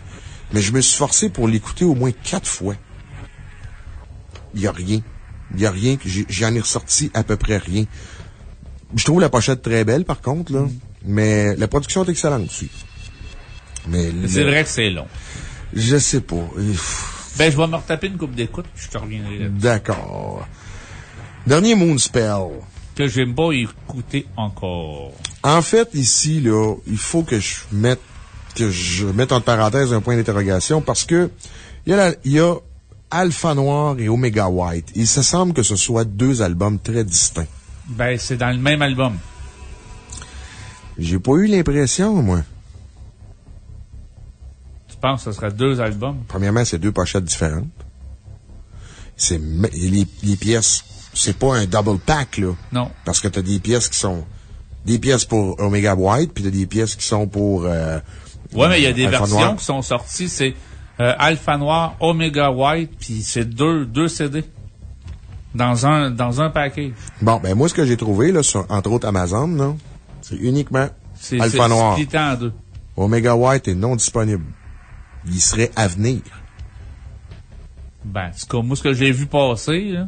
Mais je me suis forcé pour l'écouter au moins quatre fois. Il n'y a rien. Il n'y a rien. J'en ai ressorti à peu près rien. Je trouve la pochette très belle, par contre, là. Mm. Mais la production est excellente aussi. Mais c'est vrai que c'est long. Je sais pas. Ben, je vais me retaper une coupe d'écoute, je te reviendrai D'accord. Dernier Moonspell que j'aime pas écouter encore. En fait, ici, là, il faut que je mette, que je mette en parenthèse un point d'interrogation parce que il y a, il y a Alpha Noir et Omega White. Il se semble que ce soit deux albums très distincts. Ben, c'est dans le même album. J'ai pas eu l'impression, moi. Tu penses que ce serait deux albums? Premièrement, c'est deux pochettes différentes. C'est, les, les pièces c'est pas un double pack, là. Non. Parce que t'as des pièces qui sont des pièces pour Omega White, puis t'as des pièces qui sont pour. Euh, ouais, mais il y a des versions qui sont sorties. C'est euh, Alpha Noir, Omega White, puis c'est deux, deux CD. Dans un, dans un package. Bon, ben, moi, ce que j'ai trouvé, là, sur, entre autres Amazon, là, c'est uniquement Alpha Noir. C'est en deux. Omega White est non disponible. Il serait à venir. Ben, c'est comme moi, ce que j'ai vu passer, là.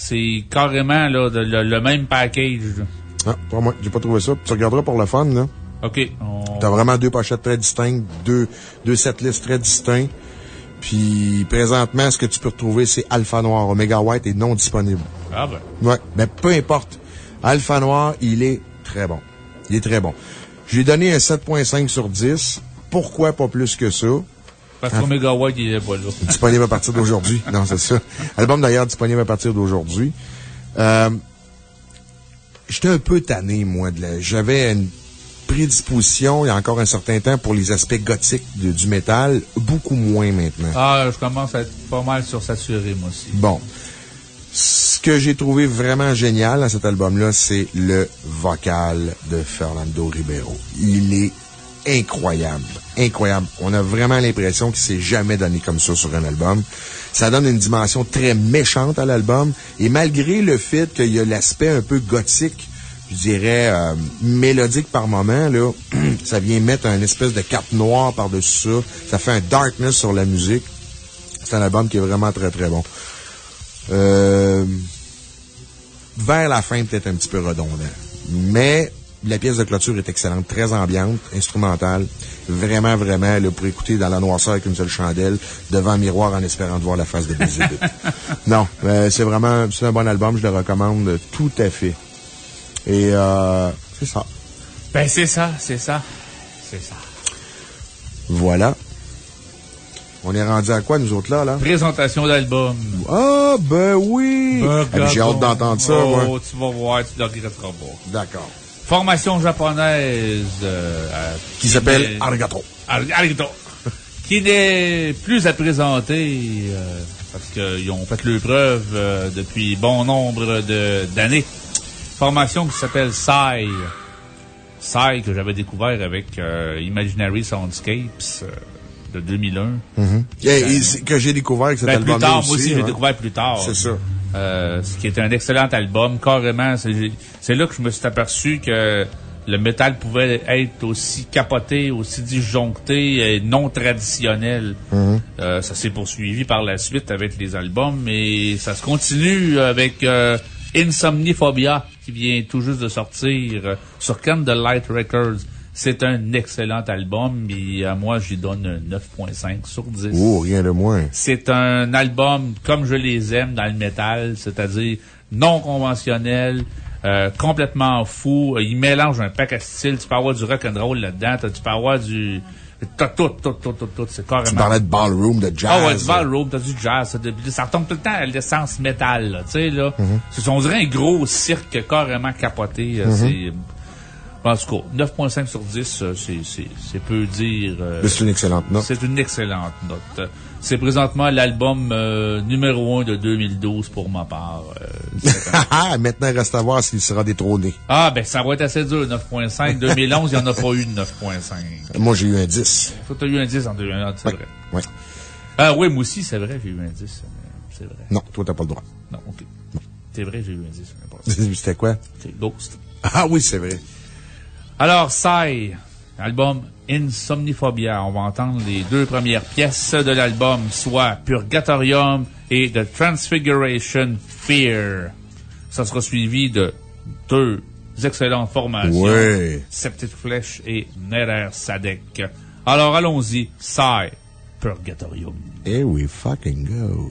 C'est carrément là, le, même package. Ah, pour moi, j'ai pas trouvé ça. Tu regarderas pour le fun, là. OK. T'as vraiment deux pochettes très distinctes, deux, deux setlists très distincts. Puis, présentement, ce que tu peux retrouver, c'est Alpha Noir. Omega White est non disponible. Ah ben. Ouais, mais peu importe. Alpha Noir, il est très bon. Il est très bon. J'ai donné un 7.5 sur 10. Pourquoi pas plus que ça? Parce White, il est pas là. disponible à partir d'aujourd'hui. non, c'est ça. Album d'ailleurs disponible à partir d'aujourd'hui. Euh, J'étais un peu tanné, moi. J'avais une prédisposition, il y a encore un certain temps, pour les aspects gothiques du métal. Beaucoup moins maintenant. Ah, je commence à être pas mal sursaturé, moi aussi. Bon. Ce que j'ai trouvé vraiment génial dans cet album-là, c'est le vocal de Fernando Ribeiro. Il est incroyable. Incroyable. On a vraiment l'impression qu'il s'est jamais donné comme ça sur un album. Ça donne une dimension très méchante à l'album. Et malgré le fait qu'il y a l'aspect un peu gothique, je dirais, euh, mélodique par moment, là, ça vient mettre un espèce de cap noir par-dessus ça. Ça fait un darkness sur la musique. C'est un album qui est vraiment très, très bon. Euh, vers la fin, peut-être un petit peu redondant. Mais la pièce de clôture est excellente, très ambiante, instrumentale. Vraiment, vraiment, pour écouter dans la noirceur avec une seule chandelle, devant un miroir en espérant de voir la face de Bézébé. non, euh, c'est vraiment, c'est un bon album, je le recommande tout à fait. Et, euh, c'est ça. Ben, c'est ça, c'est ça. C'est ça. Voilà. On est rendu à quoi, nous autres, là, là? Présentation d'album. Ah, ben oui! Ben, J'ai hâte d'entendre ça, Oh, tu vas voir, tu ne regretteras pas. D'accord. Formation japonaise. Euh, qui s'appelle Arigato. Arigato. qui n'est plus à présenter euh, parce qu'ils ont fait leur preuve euh, depuis bon nombre d'années. Formation qui s'appelle Sai. Sai que j'avais découvert avec Imaginary Soundscapes de 2001. Mm-hmm. que j'ai découvert avec cet ben, Plus tard, moi aussi, j'ai découvert plus tard. C'est ça. Euh, ce qui est un excellent album, carrément. C'est là que je me suis aperçu que le métal pouvait être aussi capoté, aussi disjoncté et non traditionnel. Mm-hmm. Euh, ça s'est poursuivi par la suite avec les albums, mais ça se continue avec euh, Insomniphobia, qui vient tout juste de sortir sur Candlelight Records. C'est un excellent album et à moi, j'y donne 9.5 sur 10. Oh, rien de moins. C'est un album comme je les aime dans le métal, c'est-à-dire non conventionnel, euh, complètement fou. Il mélange un paquet de styles. Tu peux avoir du rock and roll là-dedans, tu peux avoir du... T'as tout, tout, tout, tout, tout. C'est carrément. Tu parlais de ballroom, de jazz. Ah ouais, du ballroom, t'as du jazz. Ça, retombe tout le temps à l'essence métal, tu sais, là. C'est, on dirait un gros cirque carrément capoté. C'est en tout cas, 9,5 sur 10, euh, c'est peu dire. Euh, c'est une excellente note. C'est une excellente note. C'est présentement l'album euh, numéro 1 de 2012 pour ma part. Ah, maintenant, il reste à voir s'il sera détrôné. Ah, ben, ça va être assez dur, 9.5. 2011, il n'y en a pas eu de 9.5. Moi, j'ai eu un 10. Toi, tu as eu un 10 en 2011, c'est vrai. Oui. Ah, oui, moi aussi, c'est vrai, j'ai eu un 10. C'est vrai. Non, toi, t'as pas le droit. Non, OK. C'est vrai, j'ai eu un 10. C'était quoi? C'est Ghost. Ah oui, c'est vrai. Alors, Sai, album Insomniphobia. On va entendre les deux premières pièces de l'album, soit Purgatorium et The Transfiguration Fear. Ça sera suivi de deux excellentes formations. Oui. Septic Flesh et Nerer Sadek. Alors, allons-y. Sai, Purgatorium. Here we fucking go.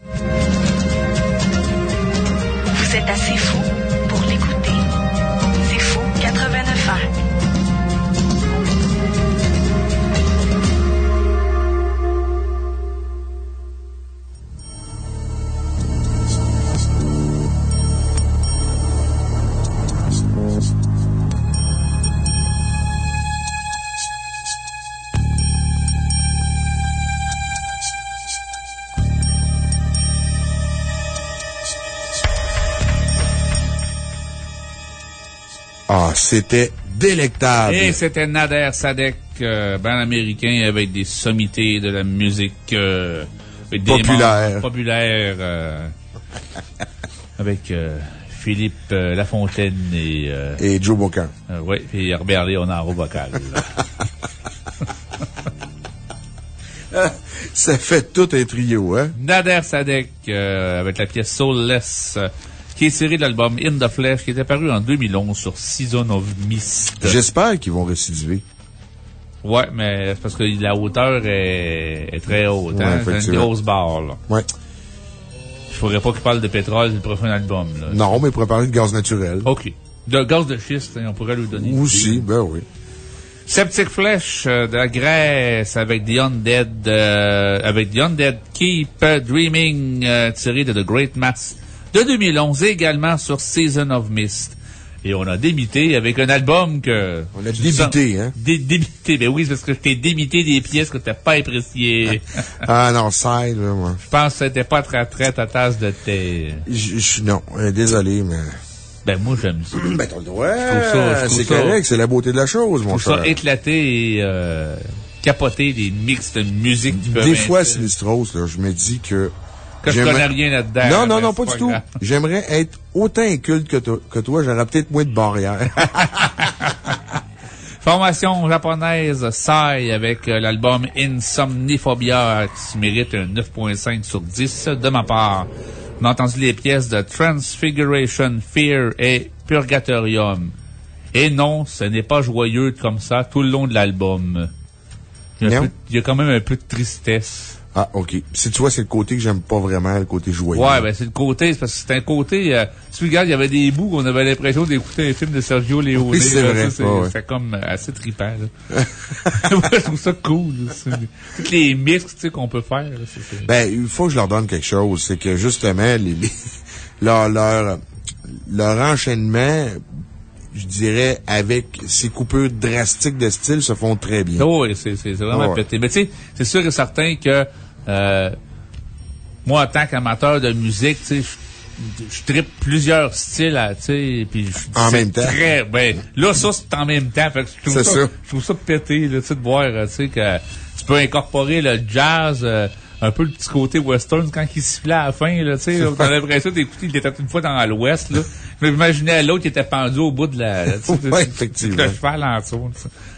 Êtes assez fou c'était délectable. Et c'était Nader Sadek, euh, band américain avec des sommités de la musique euh, Populaire. membres populaires, euh, avec euh, Philippe Lafontaine et... Et Joe Bocan. oui, et Herbert Léonard au vocal. Ça fait tout un trio, hein? Nader Sadek, avec la pièce Soulless, qui est tirée de l'album In the Flesh, qui était paru en 2011 sur Season of Mist. J'espère qu'ils vont récidiver. Ouais, mais c'est parce que la hauteur est, est très haute. Ouais, hein? C'est une grosse barre. Là. Ouais. Il faudrait pas qu'il parle de pétrole le prochain album. Là. Non, mais pour parler de gaz naturel. OK. De gaz de schiste, hein, on pourrait lui donner. Aussi, ben oui. Septic Flesh euh, de la Grèce avec The Undead, euh, avec The Undead Keep Dreaming, euh, tiré de The Great Mass de 2011, également sur Season of Mist. Et on a débité avec un album que... On a débité, hein? Dé débité, ben oui, c'est parce que je t'ai débité des pièces que t'as pas appréciées. Ah non, ça, là, moi. Je pense que c'était pas très très ta tasse de thé. Je, je- non, euh, désolé, mais. Ben, moi, j'aime ça. Ben, t'as le droit. je C'est correct, c'est la beauté de la chose, Je mon trouve cher. ça éclaté et euh, capoté des mix de musique du Des fois, Sinistros, là, je me dis que. Que je connais rien là-dedans. Non, non, non, pas du tout. J'aimerais être autant inculte que toi, que toi j'aurais peut-être moins de barrières. Formation japonaise Sai avec euh, l'album Insomniphobia qui mérite un 9.5 sur 10 de ma part. On a entendu les pièces de Transfiguration, Fear et Purgatorium. Et non, ce n'est pas joyeux comme ça tout le long de l'album. Il y a quand même un peu de tristesse. Ah, ok. Si tu vois, c'est le côté que j'aime pas vraiment, le côté joyeux. Ouais, ben c'est le côté, c'est parce que c'est un côté. Euh, si tu regardes, il y avait des bouts qu'on avait l'impression d'écouter un film de Sergio Leone. Oui, c'est vrai. C'est ouais. comme euh, assez trippant. Là. Moi, je trouve ça cool. Toutes les mix tu sais, qu'on peut faire. là, Ben, il faut que je leur donne quelque chose. C'est que, justement, les, les- leur, leur, leur enchaînement, je dirais, avec ces coupures drastiques de style, se font très bien. Oh, oui, c'est vraiment Ouais. pété. Mais tu sais, c'est sûr et certain que euh, moi, en tant qu'amateur de musique, tu sais, je- trippe plusieurs styles, tu sais, puis je- En même temps. Très, ben, là, ça, c'est en même temps. Fait que je trouve C'est ça, ça. je trouve ça pété, là, tu sais, de voir, euh, tu sais, que tu peux incorporer le jazz, euh, un peu le petit côté western quand il sifflait à la fin, là, tu sais, là, t'as l'impression d'écouter, il était une fois dans l'ouest, là. Je m'imaginais l'autre qui était pendu au bout de la. Oui, effectivement. Le cheval en dessous.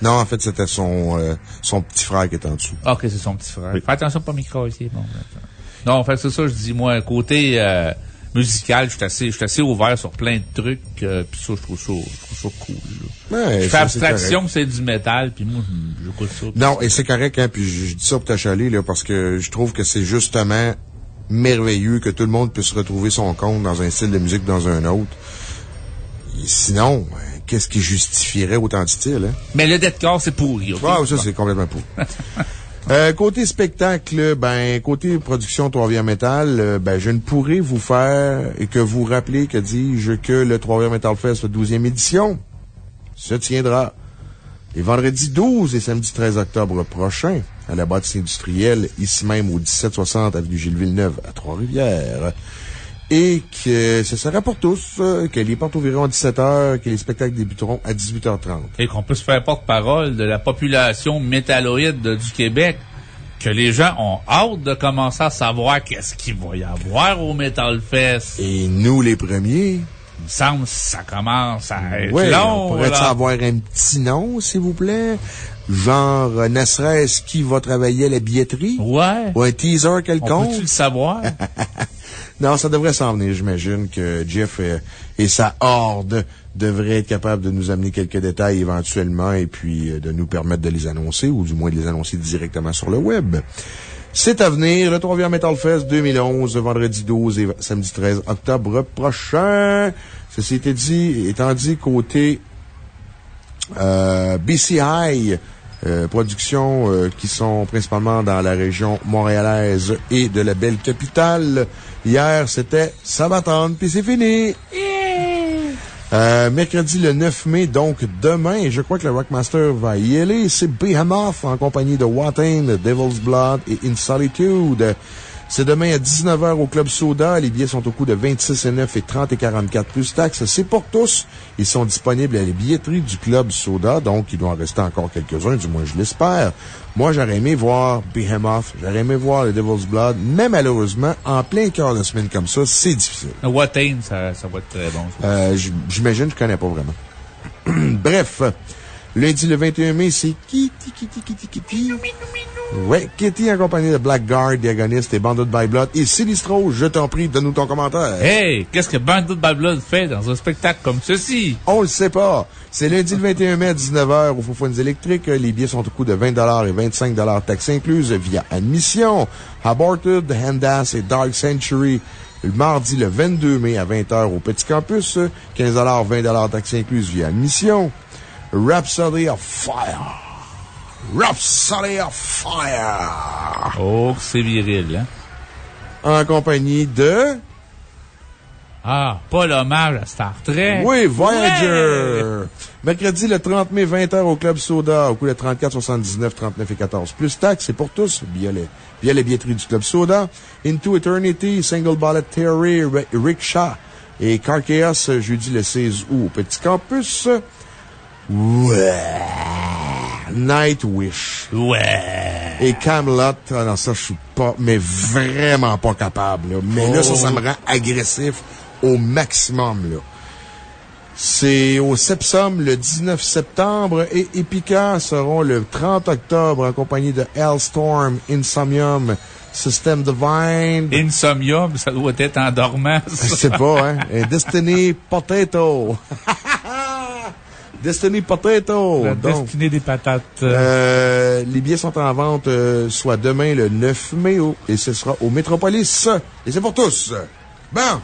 Non, en fait, c'était son, euh, son petit frère qui était en dessous. Ah, ok, c'est son petit frère. Fais attention pas micro ici. Bon, non, en fait, c'est ça, je dis, moi, côté euh, musical, je suis assez, je suis assez ouvert sur plein de trucs, euh, puis ça, je trouve ça, je trouve ça cool. Ouais, je fais abstraction, c'est du métal, puis moi, j'écoute ça. Non, et c'est correct, hein, puis je, je dis ça pour t'achaler, là, parce que je trouve que c'est justement merveilleux que tout le monde puisse retrouver son compte dans un style de musique dans un autre. Et sinon, euh, qu'est-ce qui justifierait autant de styles, hein? Mais le deathcore, c'est pourri, ok? Wow, ça, c'est complètement pourri. Euh, côté spectacle, ben, côté production Trois-Rivières Metal, euh, ben, je ne pourrais vous faire et que vous rappeler, que dis-je, que le Trois-Rivières Metal Fest, la 12e édition, se tiendra les vendredis 12 et samedi 13 octobre prochain à la bâtisse industrielle, ici même au 1760 avenue Gilles Villeneuve à Trois-Rivières. Et que ce sera pour tous, euh, que les portes ouvriront à 17h, que les spectacles débuteront à 18h30. Et qu'on puisse faire porte-parole de la population métalloïde du Québec, que les gens ont hâte de commencer à savoir qu'est-ce qu'il va y avoir au Metal Fest. Et nous, les premiers. Il me semble que ça commence à être long. on pourrait avoir un petit nom, s'il vous plaît? Genre, euh, ne serait-ce qui va travailler à la billetterie? Ouais. Ou un teaser On quelconque? peut-tu le savoir? Non, ça devrait s'en venir. J'imagine que Jeff euh, et sa horde devraient être capables de nous amener quelques détails éventuellement et puis euh, de nous permettre de les annoncer ou du moins de les annoncer directement sur le web. C'est à venir, le Trois-Rivières Metal Fest 2011, vendredi 12 et samedi 13 octobre prochain. Ceci était dit, étant dit côté euh, BCI, euh, productions euh, qui sont principalement dans la région montréalaise et de la belle capitale. Hier, c'était Sabaton, puis c'est fini. Euh, mercredi le 9 mai, donc demain, et je crois que le Rockmaster va y aller, c'est Behemoth en compagnie de Watain, Devil's Blood et In Solitude. C'est demain à 19h au Club Soda. Les billets sont au coût de 26 et 9 et 30 et 44 plus taxes. C'est pour tous. Ils sont disponibles à la billetterie du Club Soda, donc il doit en rester encore quelques-uns, du moins je l'espère. Moi, j'aurais aimé voir Behemoth, j'aurais aimé voir le Devil's Blood, mais malheureusement, en plein cœur de semaine comme ça, c'est difficile. Watain, ça, ça va être très bon. Euh, J'imagine, je connais pas vraiment. Bref, lundi le 21 mai, c'est Kitty, Kitty, Kitty, Kitty. Ouais, Kitty en compagnie de Blackguard, Diagoniste et Bandit by Blood. Et Silistro, je t'en prie, donne-nous ton commentaire. Hey, qu'est-ce que Bandit by Blood fait dans un spectacle comme ceci? On le sait pas. C'est lundi le 21 mai à 19h au Foufounes électriques. Les billets sont au coût de 20 et 25 taxes incluses via admission. Aborted, Handas et Dark Century. Le mardi le 22 mai à 20h au Petit Campus. 15 20 taxes incluses via admission. Rhapsody of Fire. Rhapsody of Fire. Oh, c'est viril, hein? En compagnie de... Ah, pas l'hommage à Star Trek. Oui, Voyager! Ouais! Mercredi, le 30 mai, 20h au Club Soda, au coût de 34, 79, 39 et 14. Plus taxes, c'est pour tous, via les, via les billetteries du Club Soda. Into Eternity, Single Bullet Theory, Ri- Rickshaw et Car Chaos, jeudi le 16 août au Petit Campus. Ouais! Nightwish. Ouais! Et Camelot, ah non, ça, je suis pas, mais vraiment pas capable, là. Mais là, ça, ça me rend agressif au maximum, là. C'est au Sepsum le 19 septembre et Epica seront le 30 octobre en compagnie de Hellstorm, Insomnium, System Divine. Insomnium, ça doit être en dormant. Je sais pas, hein. Et Destiny Potato. Destiny Potato. La Donc, destinée des patates. euh, les billets sont en vente, euh, soit demain le 9 mai, au- et ce sera au Métropolis. Et c'est pour tous. Bon,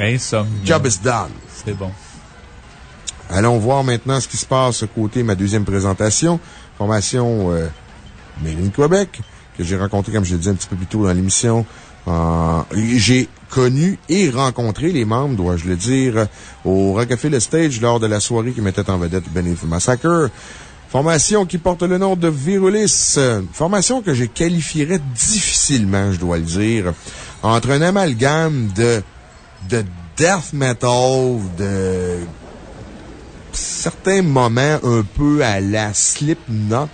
Insomnium. job is done. C'est bon. Allons voir maintenant ce qui se passe côté ma deuxième présentation. Formation euh, Made in Québec, que j'ai rencontré, comme je l'ai dit un petit peu plus tôt dans l'émission. J'ai connu et rencontré les membres, dois-je le dire, au Rockefeller Stage lors de la soirée qui mettait en vedette Beneath the Massacre. Formation qui porte le nom de Virulis. Formation que je qualifierais difficilement, je dois le dire, entre un amalgame de, de death metal, de certains moments un peu à la Slipknot,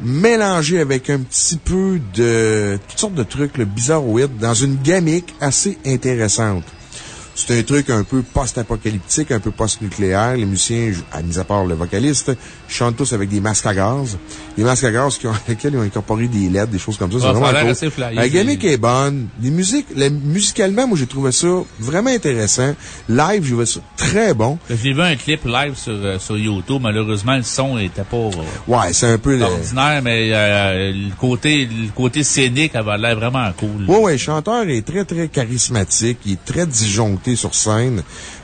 mélangé avec un petit peu de toutes sortes de trucs le bizarroïdes dans une gamique assez intéressante. C'est un truc un peu post-apocalyptique, un peu post-nucléaire. Les musiciens, à mis à part le vocaliste, chantent tous avec des masques à gaz. Des masques à gaz qui ont, lesquels ils ont incorporé des LED, des choses comme ça. C'est Ah, vraiment. La gimmick est bonne. Les musiques, les- musicalement, moi, j'ai trouvé ça vraiment intéressant. Live, j'ai trouvé ça très bon. J'ai vu un clip live sur, euh, sur YouTube. Malheureusement, le son était pas euh, Ouais, c'est un peu ordinaire, mais euh, le, côté, le côté scénique avait l'air vraiment cool. Ouais, ouais, le chanteur est très, très charismatique. Il est très disjoncté sur scène.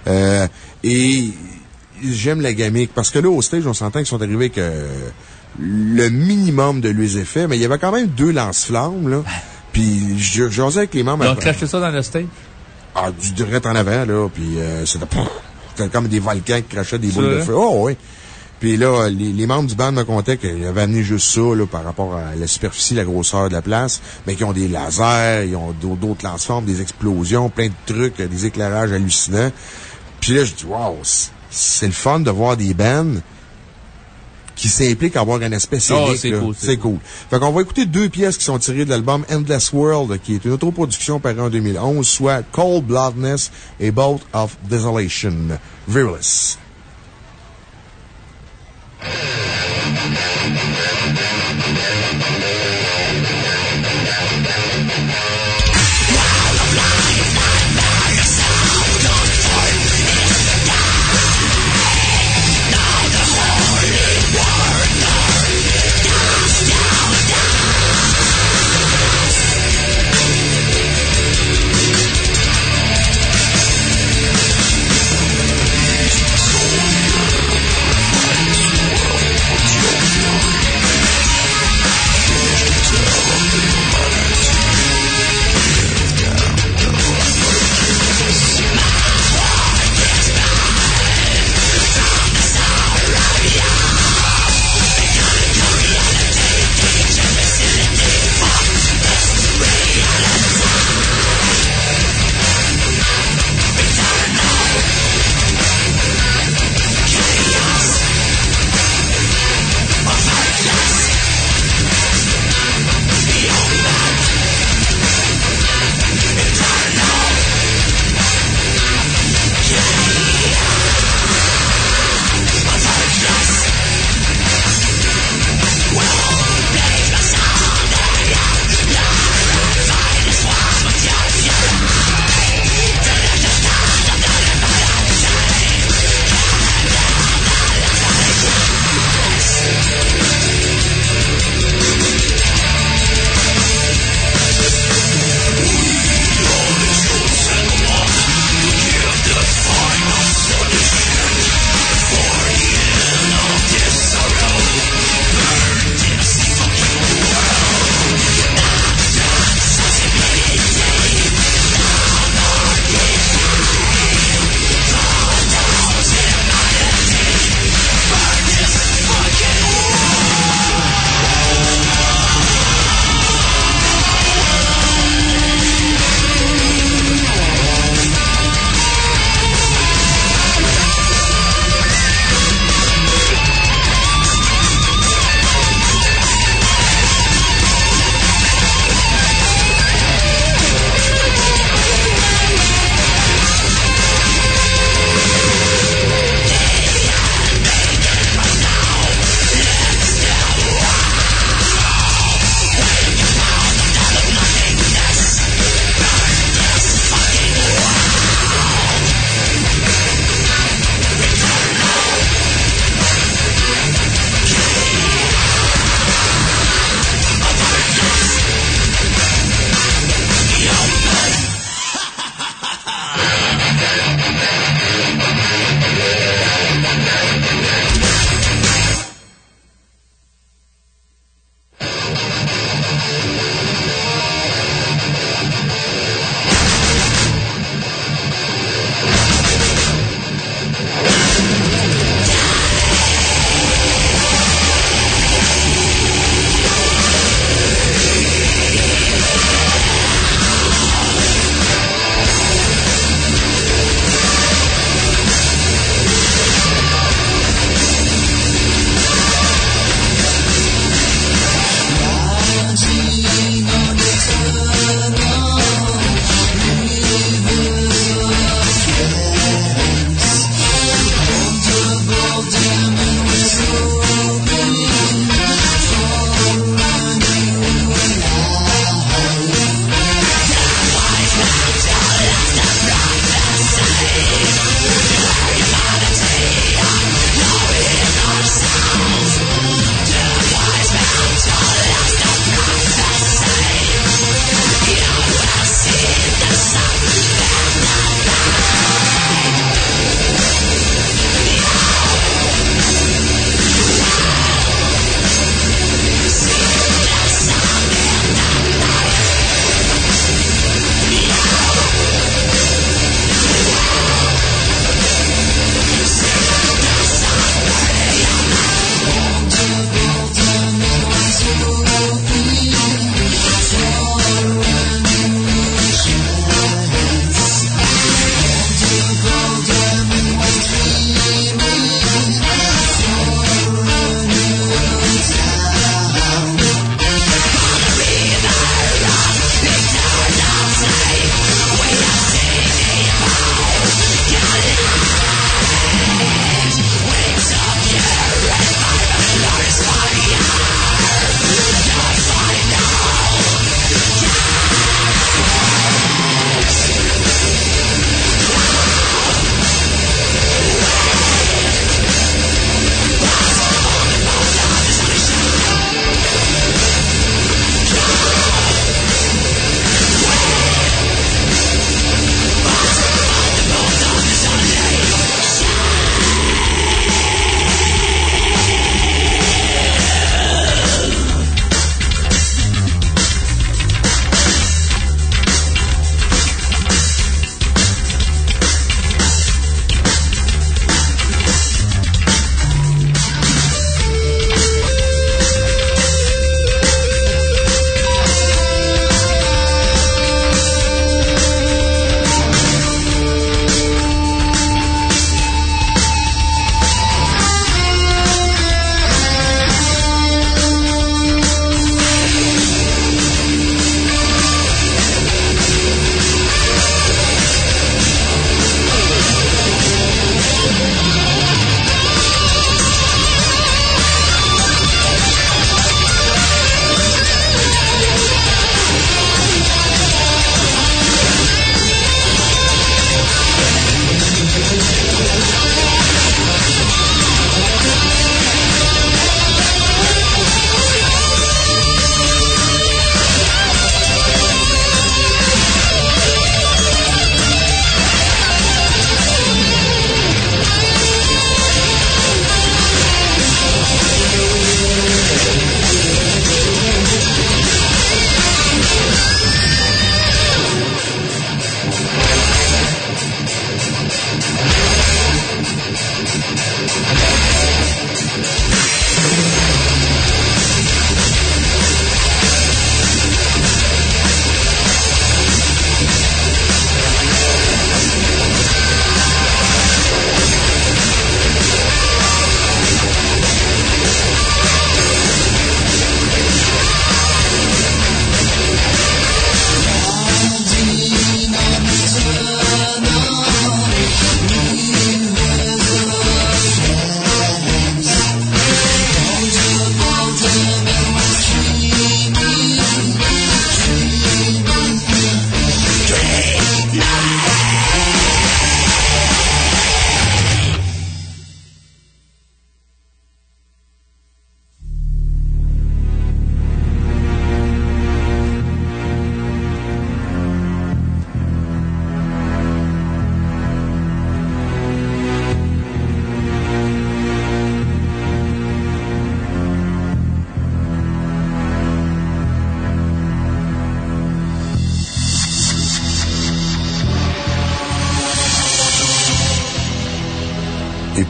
Euh, et j'aime la gamique. Parce que là, au stage, on s'entend qu'ils sont arrivés avec euh, le minimum de leurs effets, mais il y avait quand même deux lance-flammes, là. Puis, j'osais avec les membres. Ils ont craché ça dans le stage? Ah, du direct en avant, là. Puis, euh, c'était comme des volcans qui crachaient des boules de feu. Oh, oui. Puis là, les, les membres du band me contaient qu'ils avaient amené juste ça, là, par rapport à la superficie, la grosseur de la place, mais qu'ils ont des lasers, ils ont d'au- d'autres lance-formes, des explosions, plein de trucs, euh, des éclairages hallucinants. Puis là, je dis, wow, c'est- le fun de voir des bands qui s'impliquent à avoir un aspect Oh, scénique. c'est cool, c'est C'est cool. Fait qu'on va écouter deux pièces qui sont tirées de l'album Endless World, qui est une autoproduction parue en 2011, soit Cold Bloodness et Bolt of Desolation. Virulus. Thank you.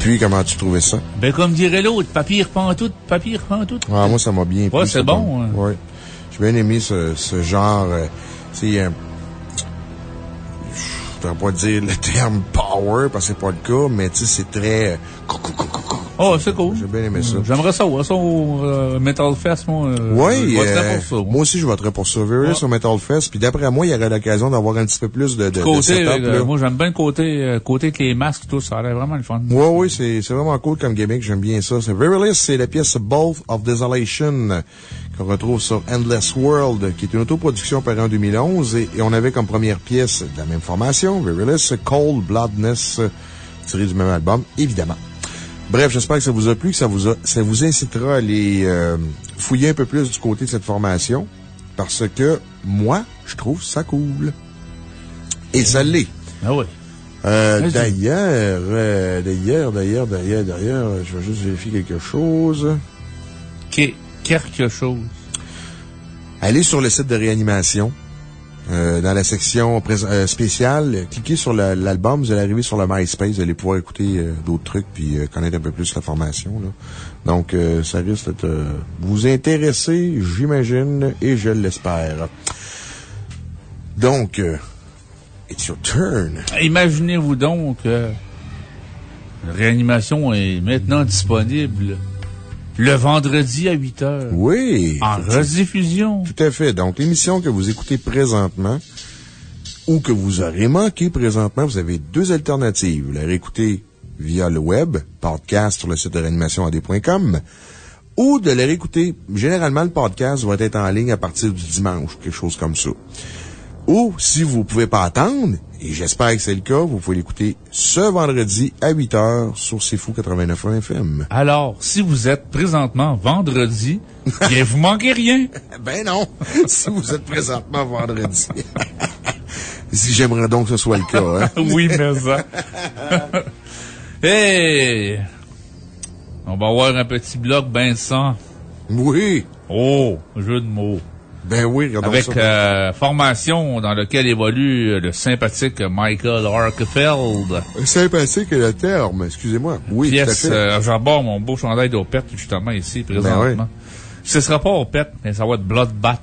Puis, comment tu trouvais ça? Ben, comme dirait l'autre, papier pantoute, papier pantoute. Ah, moi, ça m'a bien plu. Ouais, c'est bon. Hein. Ouais. J'ai bien aimé ce, ce genre, euh, tu sais, euh, je ne pas dire le terme power, parce que c'est pas le cas, mais tu sais, c'est très... Oh, c'est cool. J'ai bien aimé ça. J'aimerais ça, ouais, ça au euh, Metal Fest, moi. Euh, oui, euh, pour ça, moi aussi, je voterais pour ça. Very sur Metal Fest. Puis d'après moi, il y aurait l'occasion d'avoir un petit peu plus de, de, côté, de setup, là. Moi, j'aime bien le côté, euh, côté avec les masques, tout ça. a l'air vraiment le fun. Oui, oui, c'est vraiment cool comme gimmick. J'aime bien ça. C'est c'est la pièce Both of Desolation qu'on retrouve sur Endless World, qui est une autoproduction parue en 2011. Et, et, on avait comme première pièce de la même formation, Very Cold Bloodness, tiré du même album, évidemment. Bref, j'espère que ça vous a plu, que ça vous, a, ça vous incitera à aller euh, fouiller un peu plus du côté de cette formation, parce que moi, je trouve ça cool. Et ça l'est. Ah oui. Euh, d'ailleurs, euh, d'ailleurs, d'ailleurs, d'ailleurs, d'ailleurs, je vais juste vérifier quelque chose. quelque chose. Allez sur le site de réanimation. Euh, dans la section euh, spéciale, cliquez sur l'album, vous allez arriver sur le MySpace, vous allez pouvoir écouter euh, d'autres trucs puis connaître un peu plus la formation. Là. Donc, ça risque de vous intéresser, j'imagine, et je l'espère. Donc, it's your turn. Imaginez-vous donc, réanimation est maintenant disponible le vendredi à 8 heures. Oui. En rediffusion. Tout à fait. Donc, l'émission que vous écoutez présentement ou que vous aurez manqué présentement, vous avez deux alternatives. La réécouter via le web, podcast sur le site de réanimation.ad.com, ou de la réécouter. Généralement, le podcast va être en ligne à partir du dimanche, quelque chose comme ça. Ou, si vous ne pouvez pas attendre, et j'espère que c'est le cas, vous pouvez l'écouter ce vendredi à 8 h sur C'est Fou 89 FM. Alors, si vous êtes présentement vendredi, bien, vous manquez rien. ben non, si vous êtes présentement vendredi. si j'aimerais donc que ce soit le cas, hein? oui, mais ça. hey! On va avoir un petit bloc ben sang. Oui. Oh, jeu de mots. Ben oui, Avec euh, formation dans laquelle évolue le sympathique Michael Arkefeld. Sympathique est le terme, excusez-moi. Oui, Pièce, à fait. Euh, mon beau chandail d'Opet, justement, ici, ben présentement. Ce sera pas Opet, mais ça va être Bloodbath.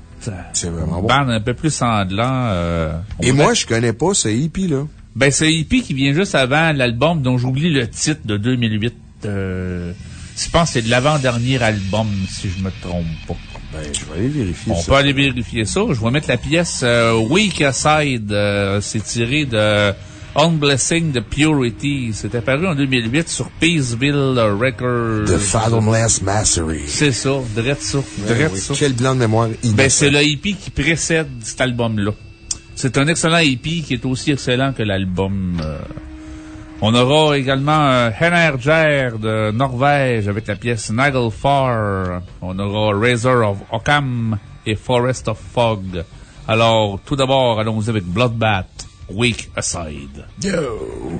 C'est vraiment bon. Band un peu plus sanglant. Euh, Et moi, je connais pas ce hippie-là. Ben, c'est hippie qui vient juste avant l'album dont j'oublie le titre de 2008. Euh, je pense que c'est de l'avant-dernier album, si je me trompe pas. Ben, je vais aller vérifier On peut aller vérifier ça. Je vais mettre la pièce euh, Weak Aside. Euh, c'est tiré de Unblessing the Purity. C'est apparu en 2008 sur Peaceville Records. The Fathomless Mastery. C'est ça, drette ça. Drette ça. Quel blanc de mémoire Ben, c'est le hippie qui précède cet album-là. C'est un excellent hippie qui est aussi excellent que l'album. Euh, on aura également euh, Hennerger de Norvège avec la pièce Nagelfar. On aura Razor of Occam et Forest of Fog. Alors, tout d'abord, allons-y avec Bloodbath, Week Aside. Yo!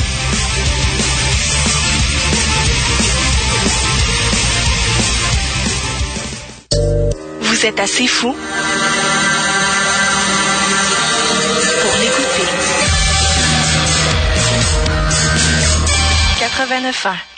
Vous êtes assez fou pour l'écouter. 89 ans.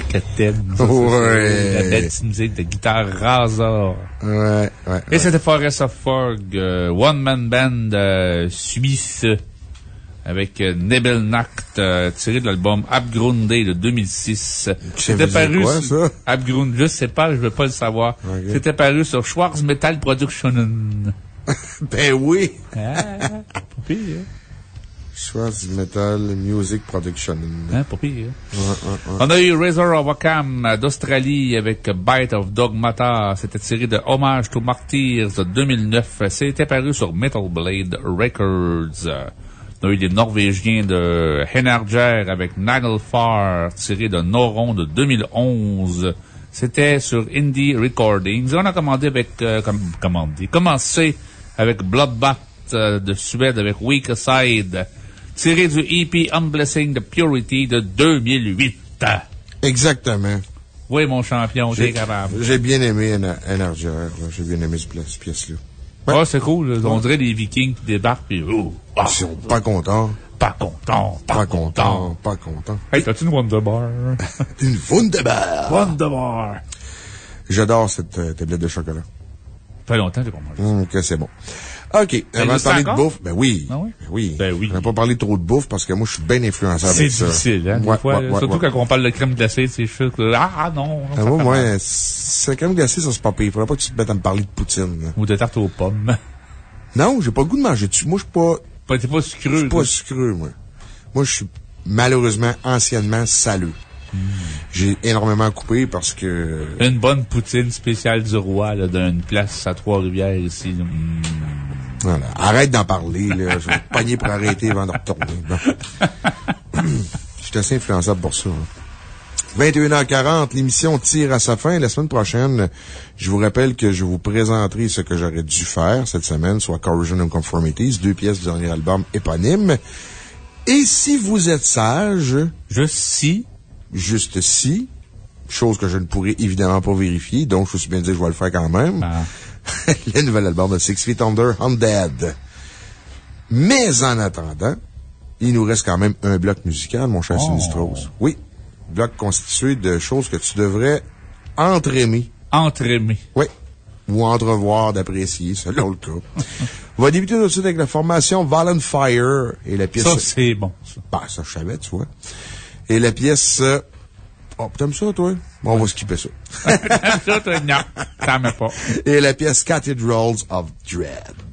Musique à ça, Ouais. La belle petite musique de guitare rasa. Ouais, ouais. Et c'était Forest of Fog, euh, One Man Band euh, suisse, avec euh, Nebelnacht, euh, tiré de l'album Abgrunde de 2006. C'était paru quoi, sur- ça? Abgrund, je sais pas, je veux pas le savoir. C'était paru sur Schwarz Metal Productionen. Ben oui! Ah, pas pire, hein? Schwarz Metal Music Production. Hein, pas pire? Ouais, ouais, ouais. On a eu Razor of Occam euh, d'Australie avec Bite of Dogmata. C'était tiré de Hommage to Martyrs de 2009. C'était paru sur Metal Blade Records. On a eu des Norvégiens de Henarger avec Nagelfar tiré de Noron de 2011. C'était sur Indie Recordings. On a commandé avec, euh, comme, commandé, commencé avec Bloodbath euh, de Suède avec Weak Aside, tiré du EP Unblessing the Purity de 2008. Exactement. Oui, mon champion, t'es J'ai capable. j'ai bien aimé NRGR. J'ai bien aimé cette pièce-là. Ah, c'est cool. On dirait les Vikings qui débarquent, puis oh, ah, Ils sont pas contents. pas content, pas, Pas content. contents. Pas contents. Hey, t'as-tu une Wonderbar? Une Wunderbar. Wonderbar. J'adore cette euh, tablette de chocolat. Ça fait longtemps que j'ai pas mangé. Hum, que c'est bon. OK. Avant de parler de bouffe, ben oui. Ah oui? Ben oui. Ben oui. On n'a pas parlé trop de bouffe parce que moi, je suis bien influençable C'est avec ça. difficile, hein, des fois. ouais, ouais, surtout ouais. quand on parle de crème glacée, c'est sûr que, ah, ah, non. Ah, moi, moi, c'est quand même glacé, ça, c'est pas pire. Il faudrait pas que tu te mettes à me parler de poutine. là. Ou de tarte aux pommes. Non, j'ai pas le goût de manger dessus. Moi, je suis pas, Pas- T'es pas je sucreux. suis pas sucreux, moi. Moi, je suis malheureusement anciennement saleux. Hmm. J'ai énormément coupé parce que Une bonne poutine spéciale du roi, là, d'une place à Trois-Rivières ici. Voilà. Arrête d'en parler, là. Je vais te pogner pour arrêter avant de retourner. Bon. Je suis assez influençable pour ça. hein. 21h40, l'émission tire à sa fin. La semaine prochaine, je vous rappelle que je vous présenterai ce que j'aurais dû faire cette semaine, soit Corrosion and Conformities, deux pièces du dernier album éponyme. Et si vous êtes sage, Juste si, juste si, chose que je ne pourrais évidemment pas vérifier, donc je me suis bien dit que je vais le faire quand même, Ah. le nouvel album de Six Feet Under, Undead. Mais en attendant, il nous reste quand même un bloc musical, mon cher Oh. Sinistros. Oui. Bloc constitué de choses que tu devrais entreaimer. entremets. Oui. Ou entrevoir d'apprécier, selon le cas. On va débuter tout de suite avec la formation Violent Fire et la pièce. Ça, c'est bon, ça. Bah, ça, je savais, tu vois. Et la pièce. Oh, t'aimes ça, toi? Bon, on va skipper ça. ça, toi, non, m'aime pas. Et la pièce Cathedrals of Dread.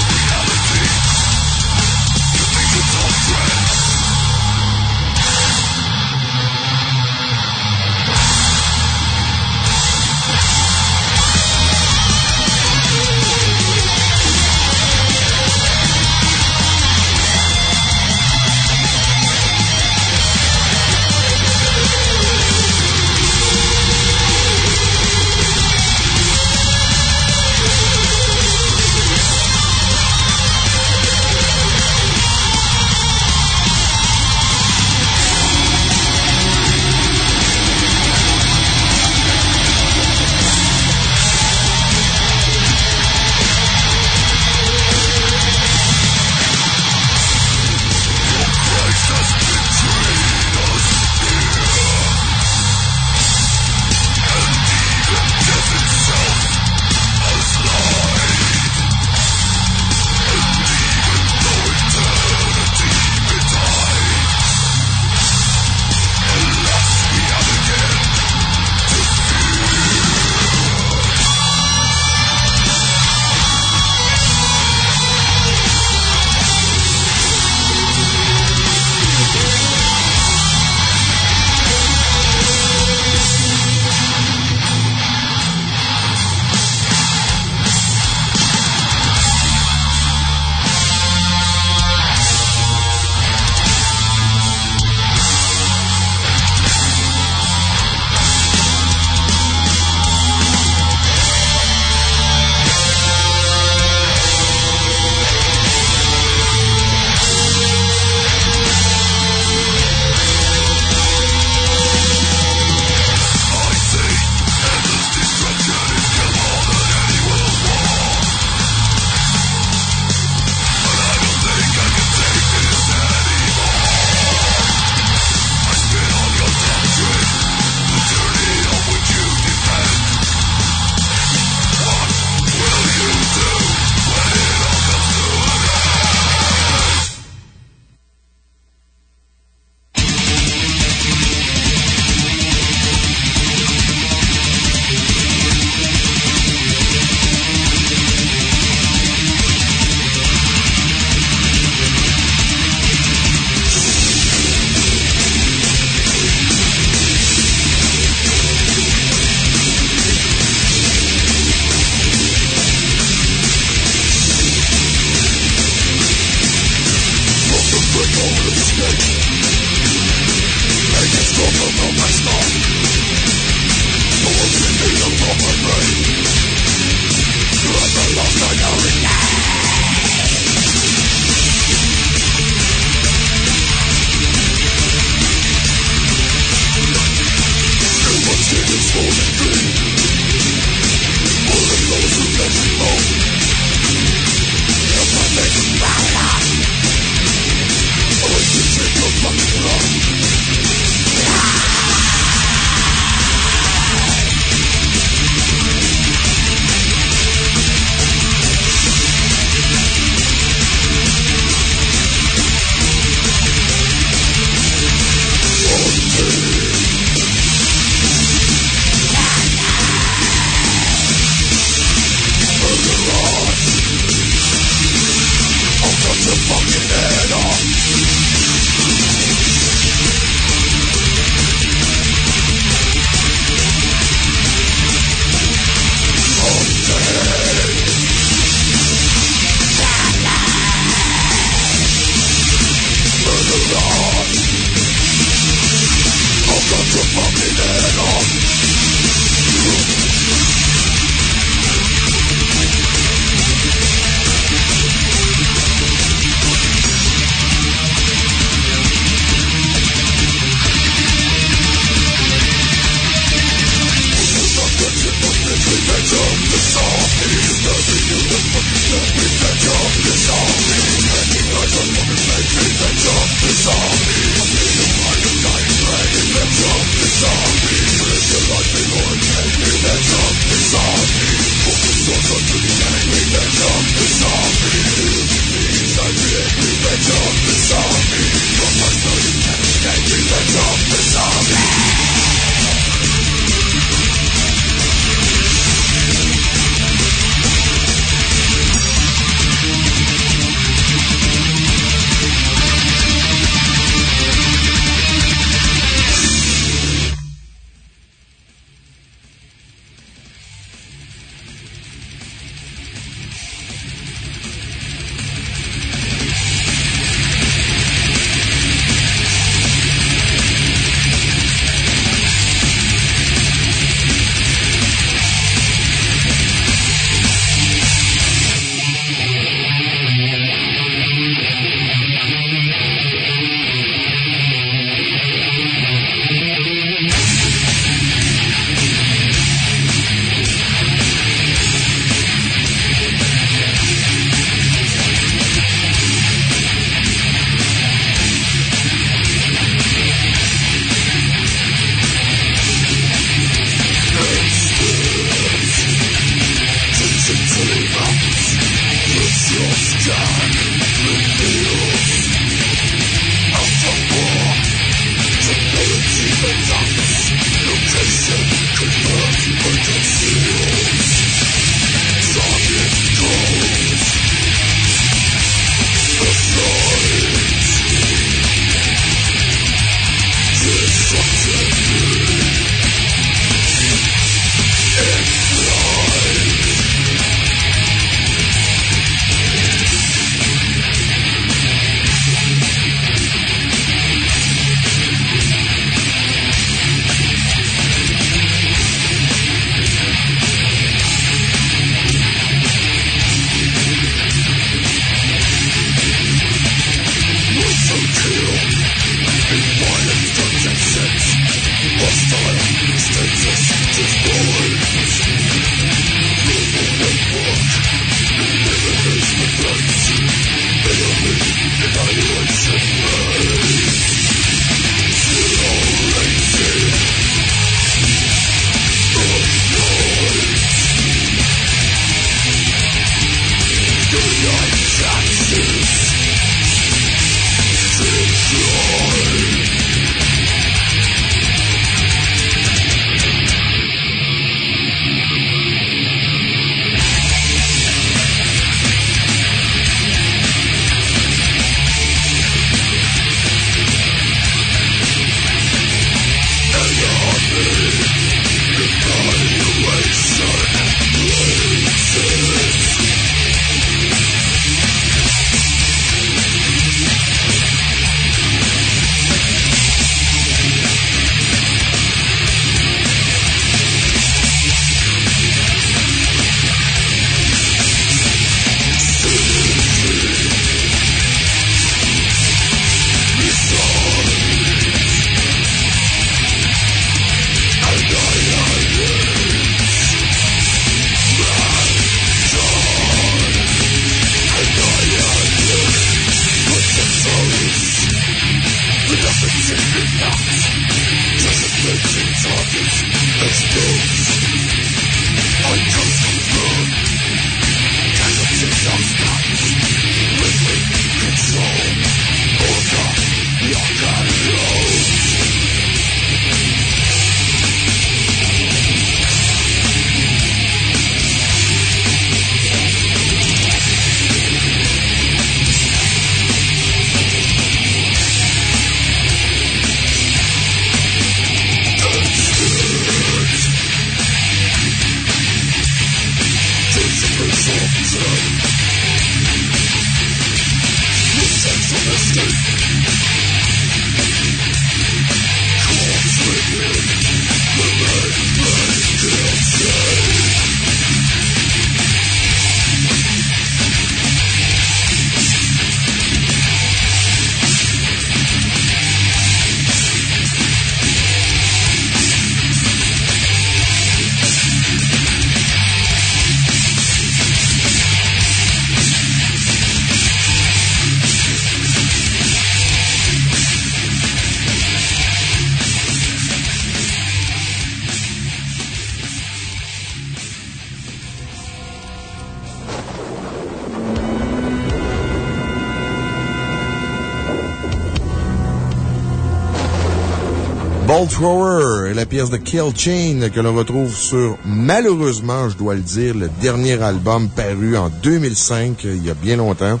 Bolt Thrower est la pièce de Kill Chain que l'on retrouve sur, malheureusement, je dois le dire, le dernier album paru en 2005, il y a bien longtemps.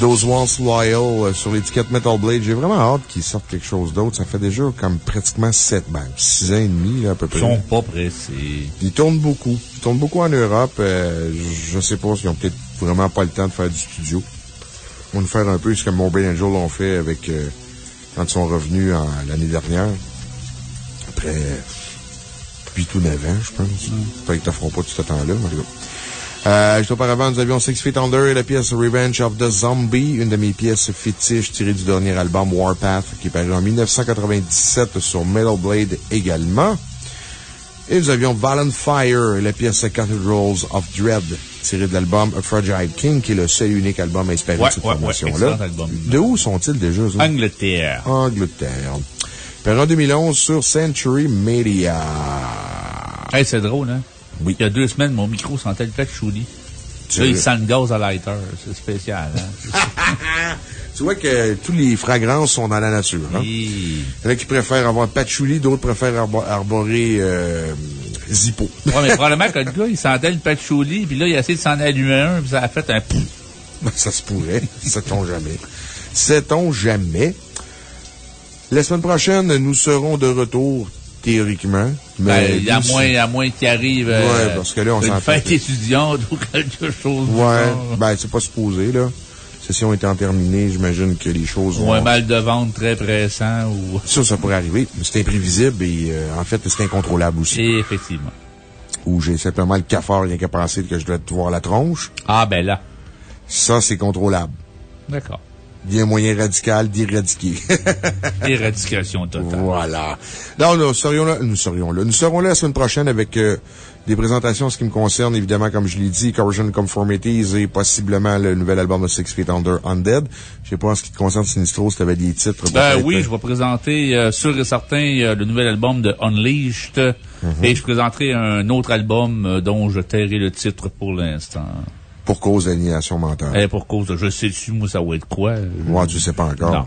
Those Once Loyal euh, sur l'étiquette Metal Blade. J'ai vraiment hâte qu'ils sortent quelque chose d'autre. Ça fait déjà comme pratiquement 7, ben, 6 ans et demi, à peu près. Ils sont pas pressés. Ils tournent beaucoup. Ils tournent beaucoup en Europe. Euh, je sais pas s'ils ont peut-être vraiment pas le temps de faire du studio. On va nous faire un peu ce que Morbid Angel ont fait avec, euh, quand ils sont revenus l'année dernière. Après 8 ou 9 ans, je pense. Peut-être qu'ils ne te feront pas tout ce temps-là, mais euh, juste auparavant, nous avions Six Feet Under et la pièce Revenge of the Zombie, une de mes pièces fétiches tirées du dernier album Warpath, qui est paru en 1997 sur Metal Blade également. Et nous avions Valen Fire et la pièce Cathedrals of Dread, tirée de l'album A Fragile King, qui est le seul et unique album inspiré de cette promotion-là. de où sont-ils déjà? Angleterre. Angleterre. Paru en 2011 sur Century Media. Hey, c'est drôle, hein? Oui. Il y a deux semaines, mon micro sentait le patchouli. Là, il sent le gaz à lighter. C'est spécial, hein? tu vois que toutes les fragrances sont dans la nature, hein? Il y en a qui préfèrent avoir patchouli, d'autres préfèrent arborer, euh, Zippo. oui, mais probablement que le gars, il sentait le patchouli, puis là, il a essayé de s'en allumer un, puis ça a fait un Ça se pourrait. Sait-on jamais. Sait-on jamais. La semaine prochaine, nous serons de retour théoriquement. Mais ben, à moins, à moins qu'il arrive. Euh, parce que là, on Une fête étudiante ou quelque chose. Ouais, ben, c'est pas supposé, là. Session étant terminée, j'imagine que les choses vont. Ou un mal de vente très pressant ou. Ça, ça pourrait arriver. C'est imprévisible et, euh, en fait, c'est incontrôlable aussi. Et effectivement. Ou j'ai simplement le cafard rien qu'à penser que je dois te voir la tronche. Ah, ben là. Ça, c'est contrôlable. D'accord bien moyen radical d'éradiquer. Éradication totale. Voilà. Non, nous serions là, nous serions là. Nous serons là la semaine prochaine avec euh, des présentations, ce qui me concerne, évidemment, comme je l'ai dit, Corrosion Conformities et possiblement le nouvel album de Six Feet Under Undead. Je sais pas, en ce qui te concerne Sinistro, si tu avais des titres. Ben oui, je vais présenter, euh, sûr et certain, euh, le nouvel album de Unleashed. Mhm. Et je présenterai un autre album dont je tairai le titre pour l'instant. Pour cause d'aliénation mentale. Eh, pour cause de, je sais dessus, moi, ça va être quoi? Moi, tu sais pas encore. Non.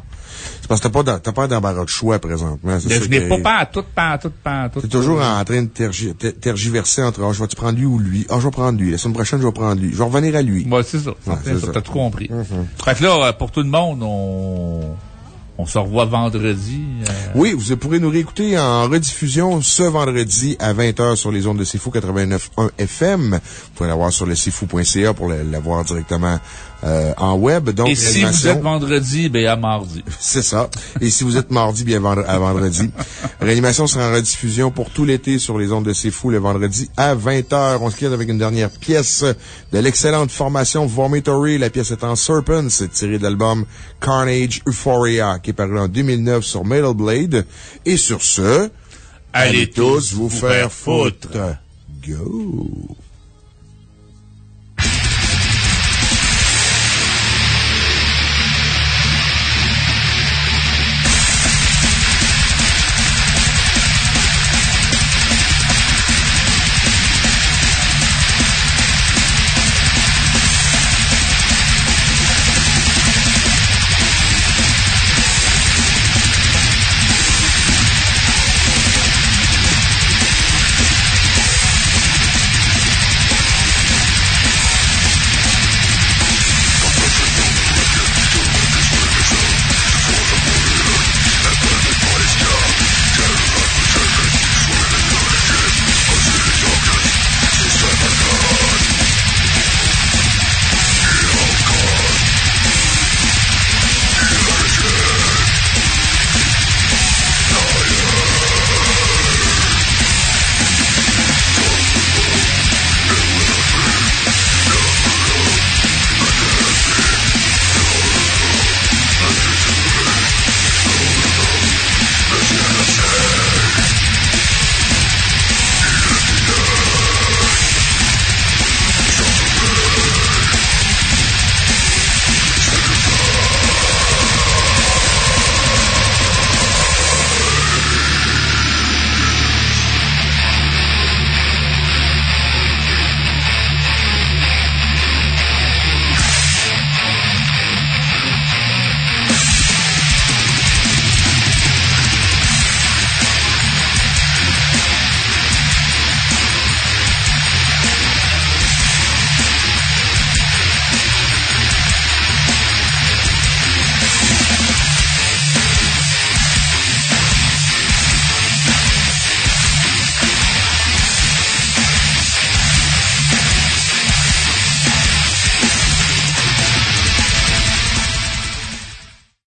C'est parce que t'as pas, pas d'embarras de choix présentement. Je n'ai pas pas à tout, pas à tout, pas à tout. T'es toujours en train de tergiverser entre, ah, je vais-tu prendre lui ou lui? Ah, je vais prendre lui. La semaine prochaine, je vais prendre lui. Je vais revenir à lui. Ouais, c'est ça. T'as tout compris. Mm-hmm. Fait que là, pour tout le monde, on, on se revoit vendredi. Euh. Oui, vous pourrez nous réécouter en rediffusion ce vendredi à 20h sur les ondes de Cifou 89.1 FM. Vous pouvez l'avoir sur le cifou.ca pour l'avoir directement euh, en web. Donc, Et si vous êtes vendredi, ben à mardi. C'est ça. Et si vous êtes mardi, bien à vendredi. Réanimation sera en rediffusion pour tout l'été sur les ondes de C'est Fou le vendredi à 20h. On se quitte avec une dernière pièce de l'excellente formation Vomitory. La pièce est en Serpent. C'est tiré de l'album Carnage Euphoria qui est paru en 2009 sur Metal Blade. Et sur ce, allez, tous vous faire foutre. Go!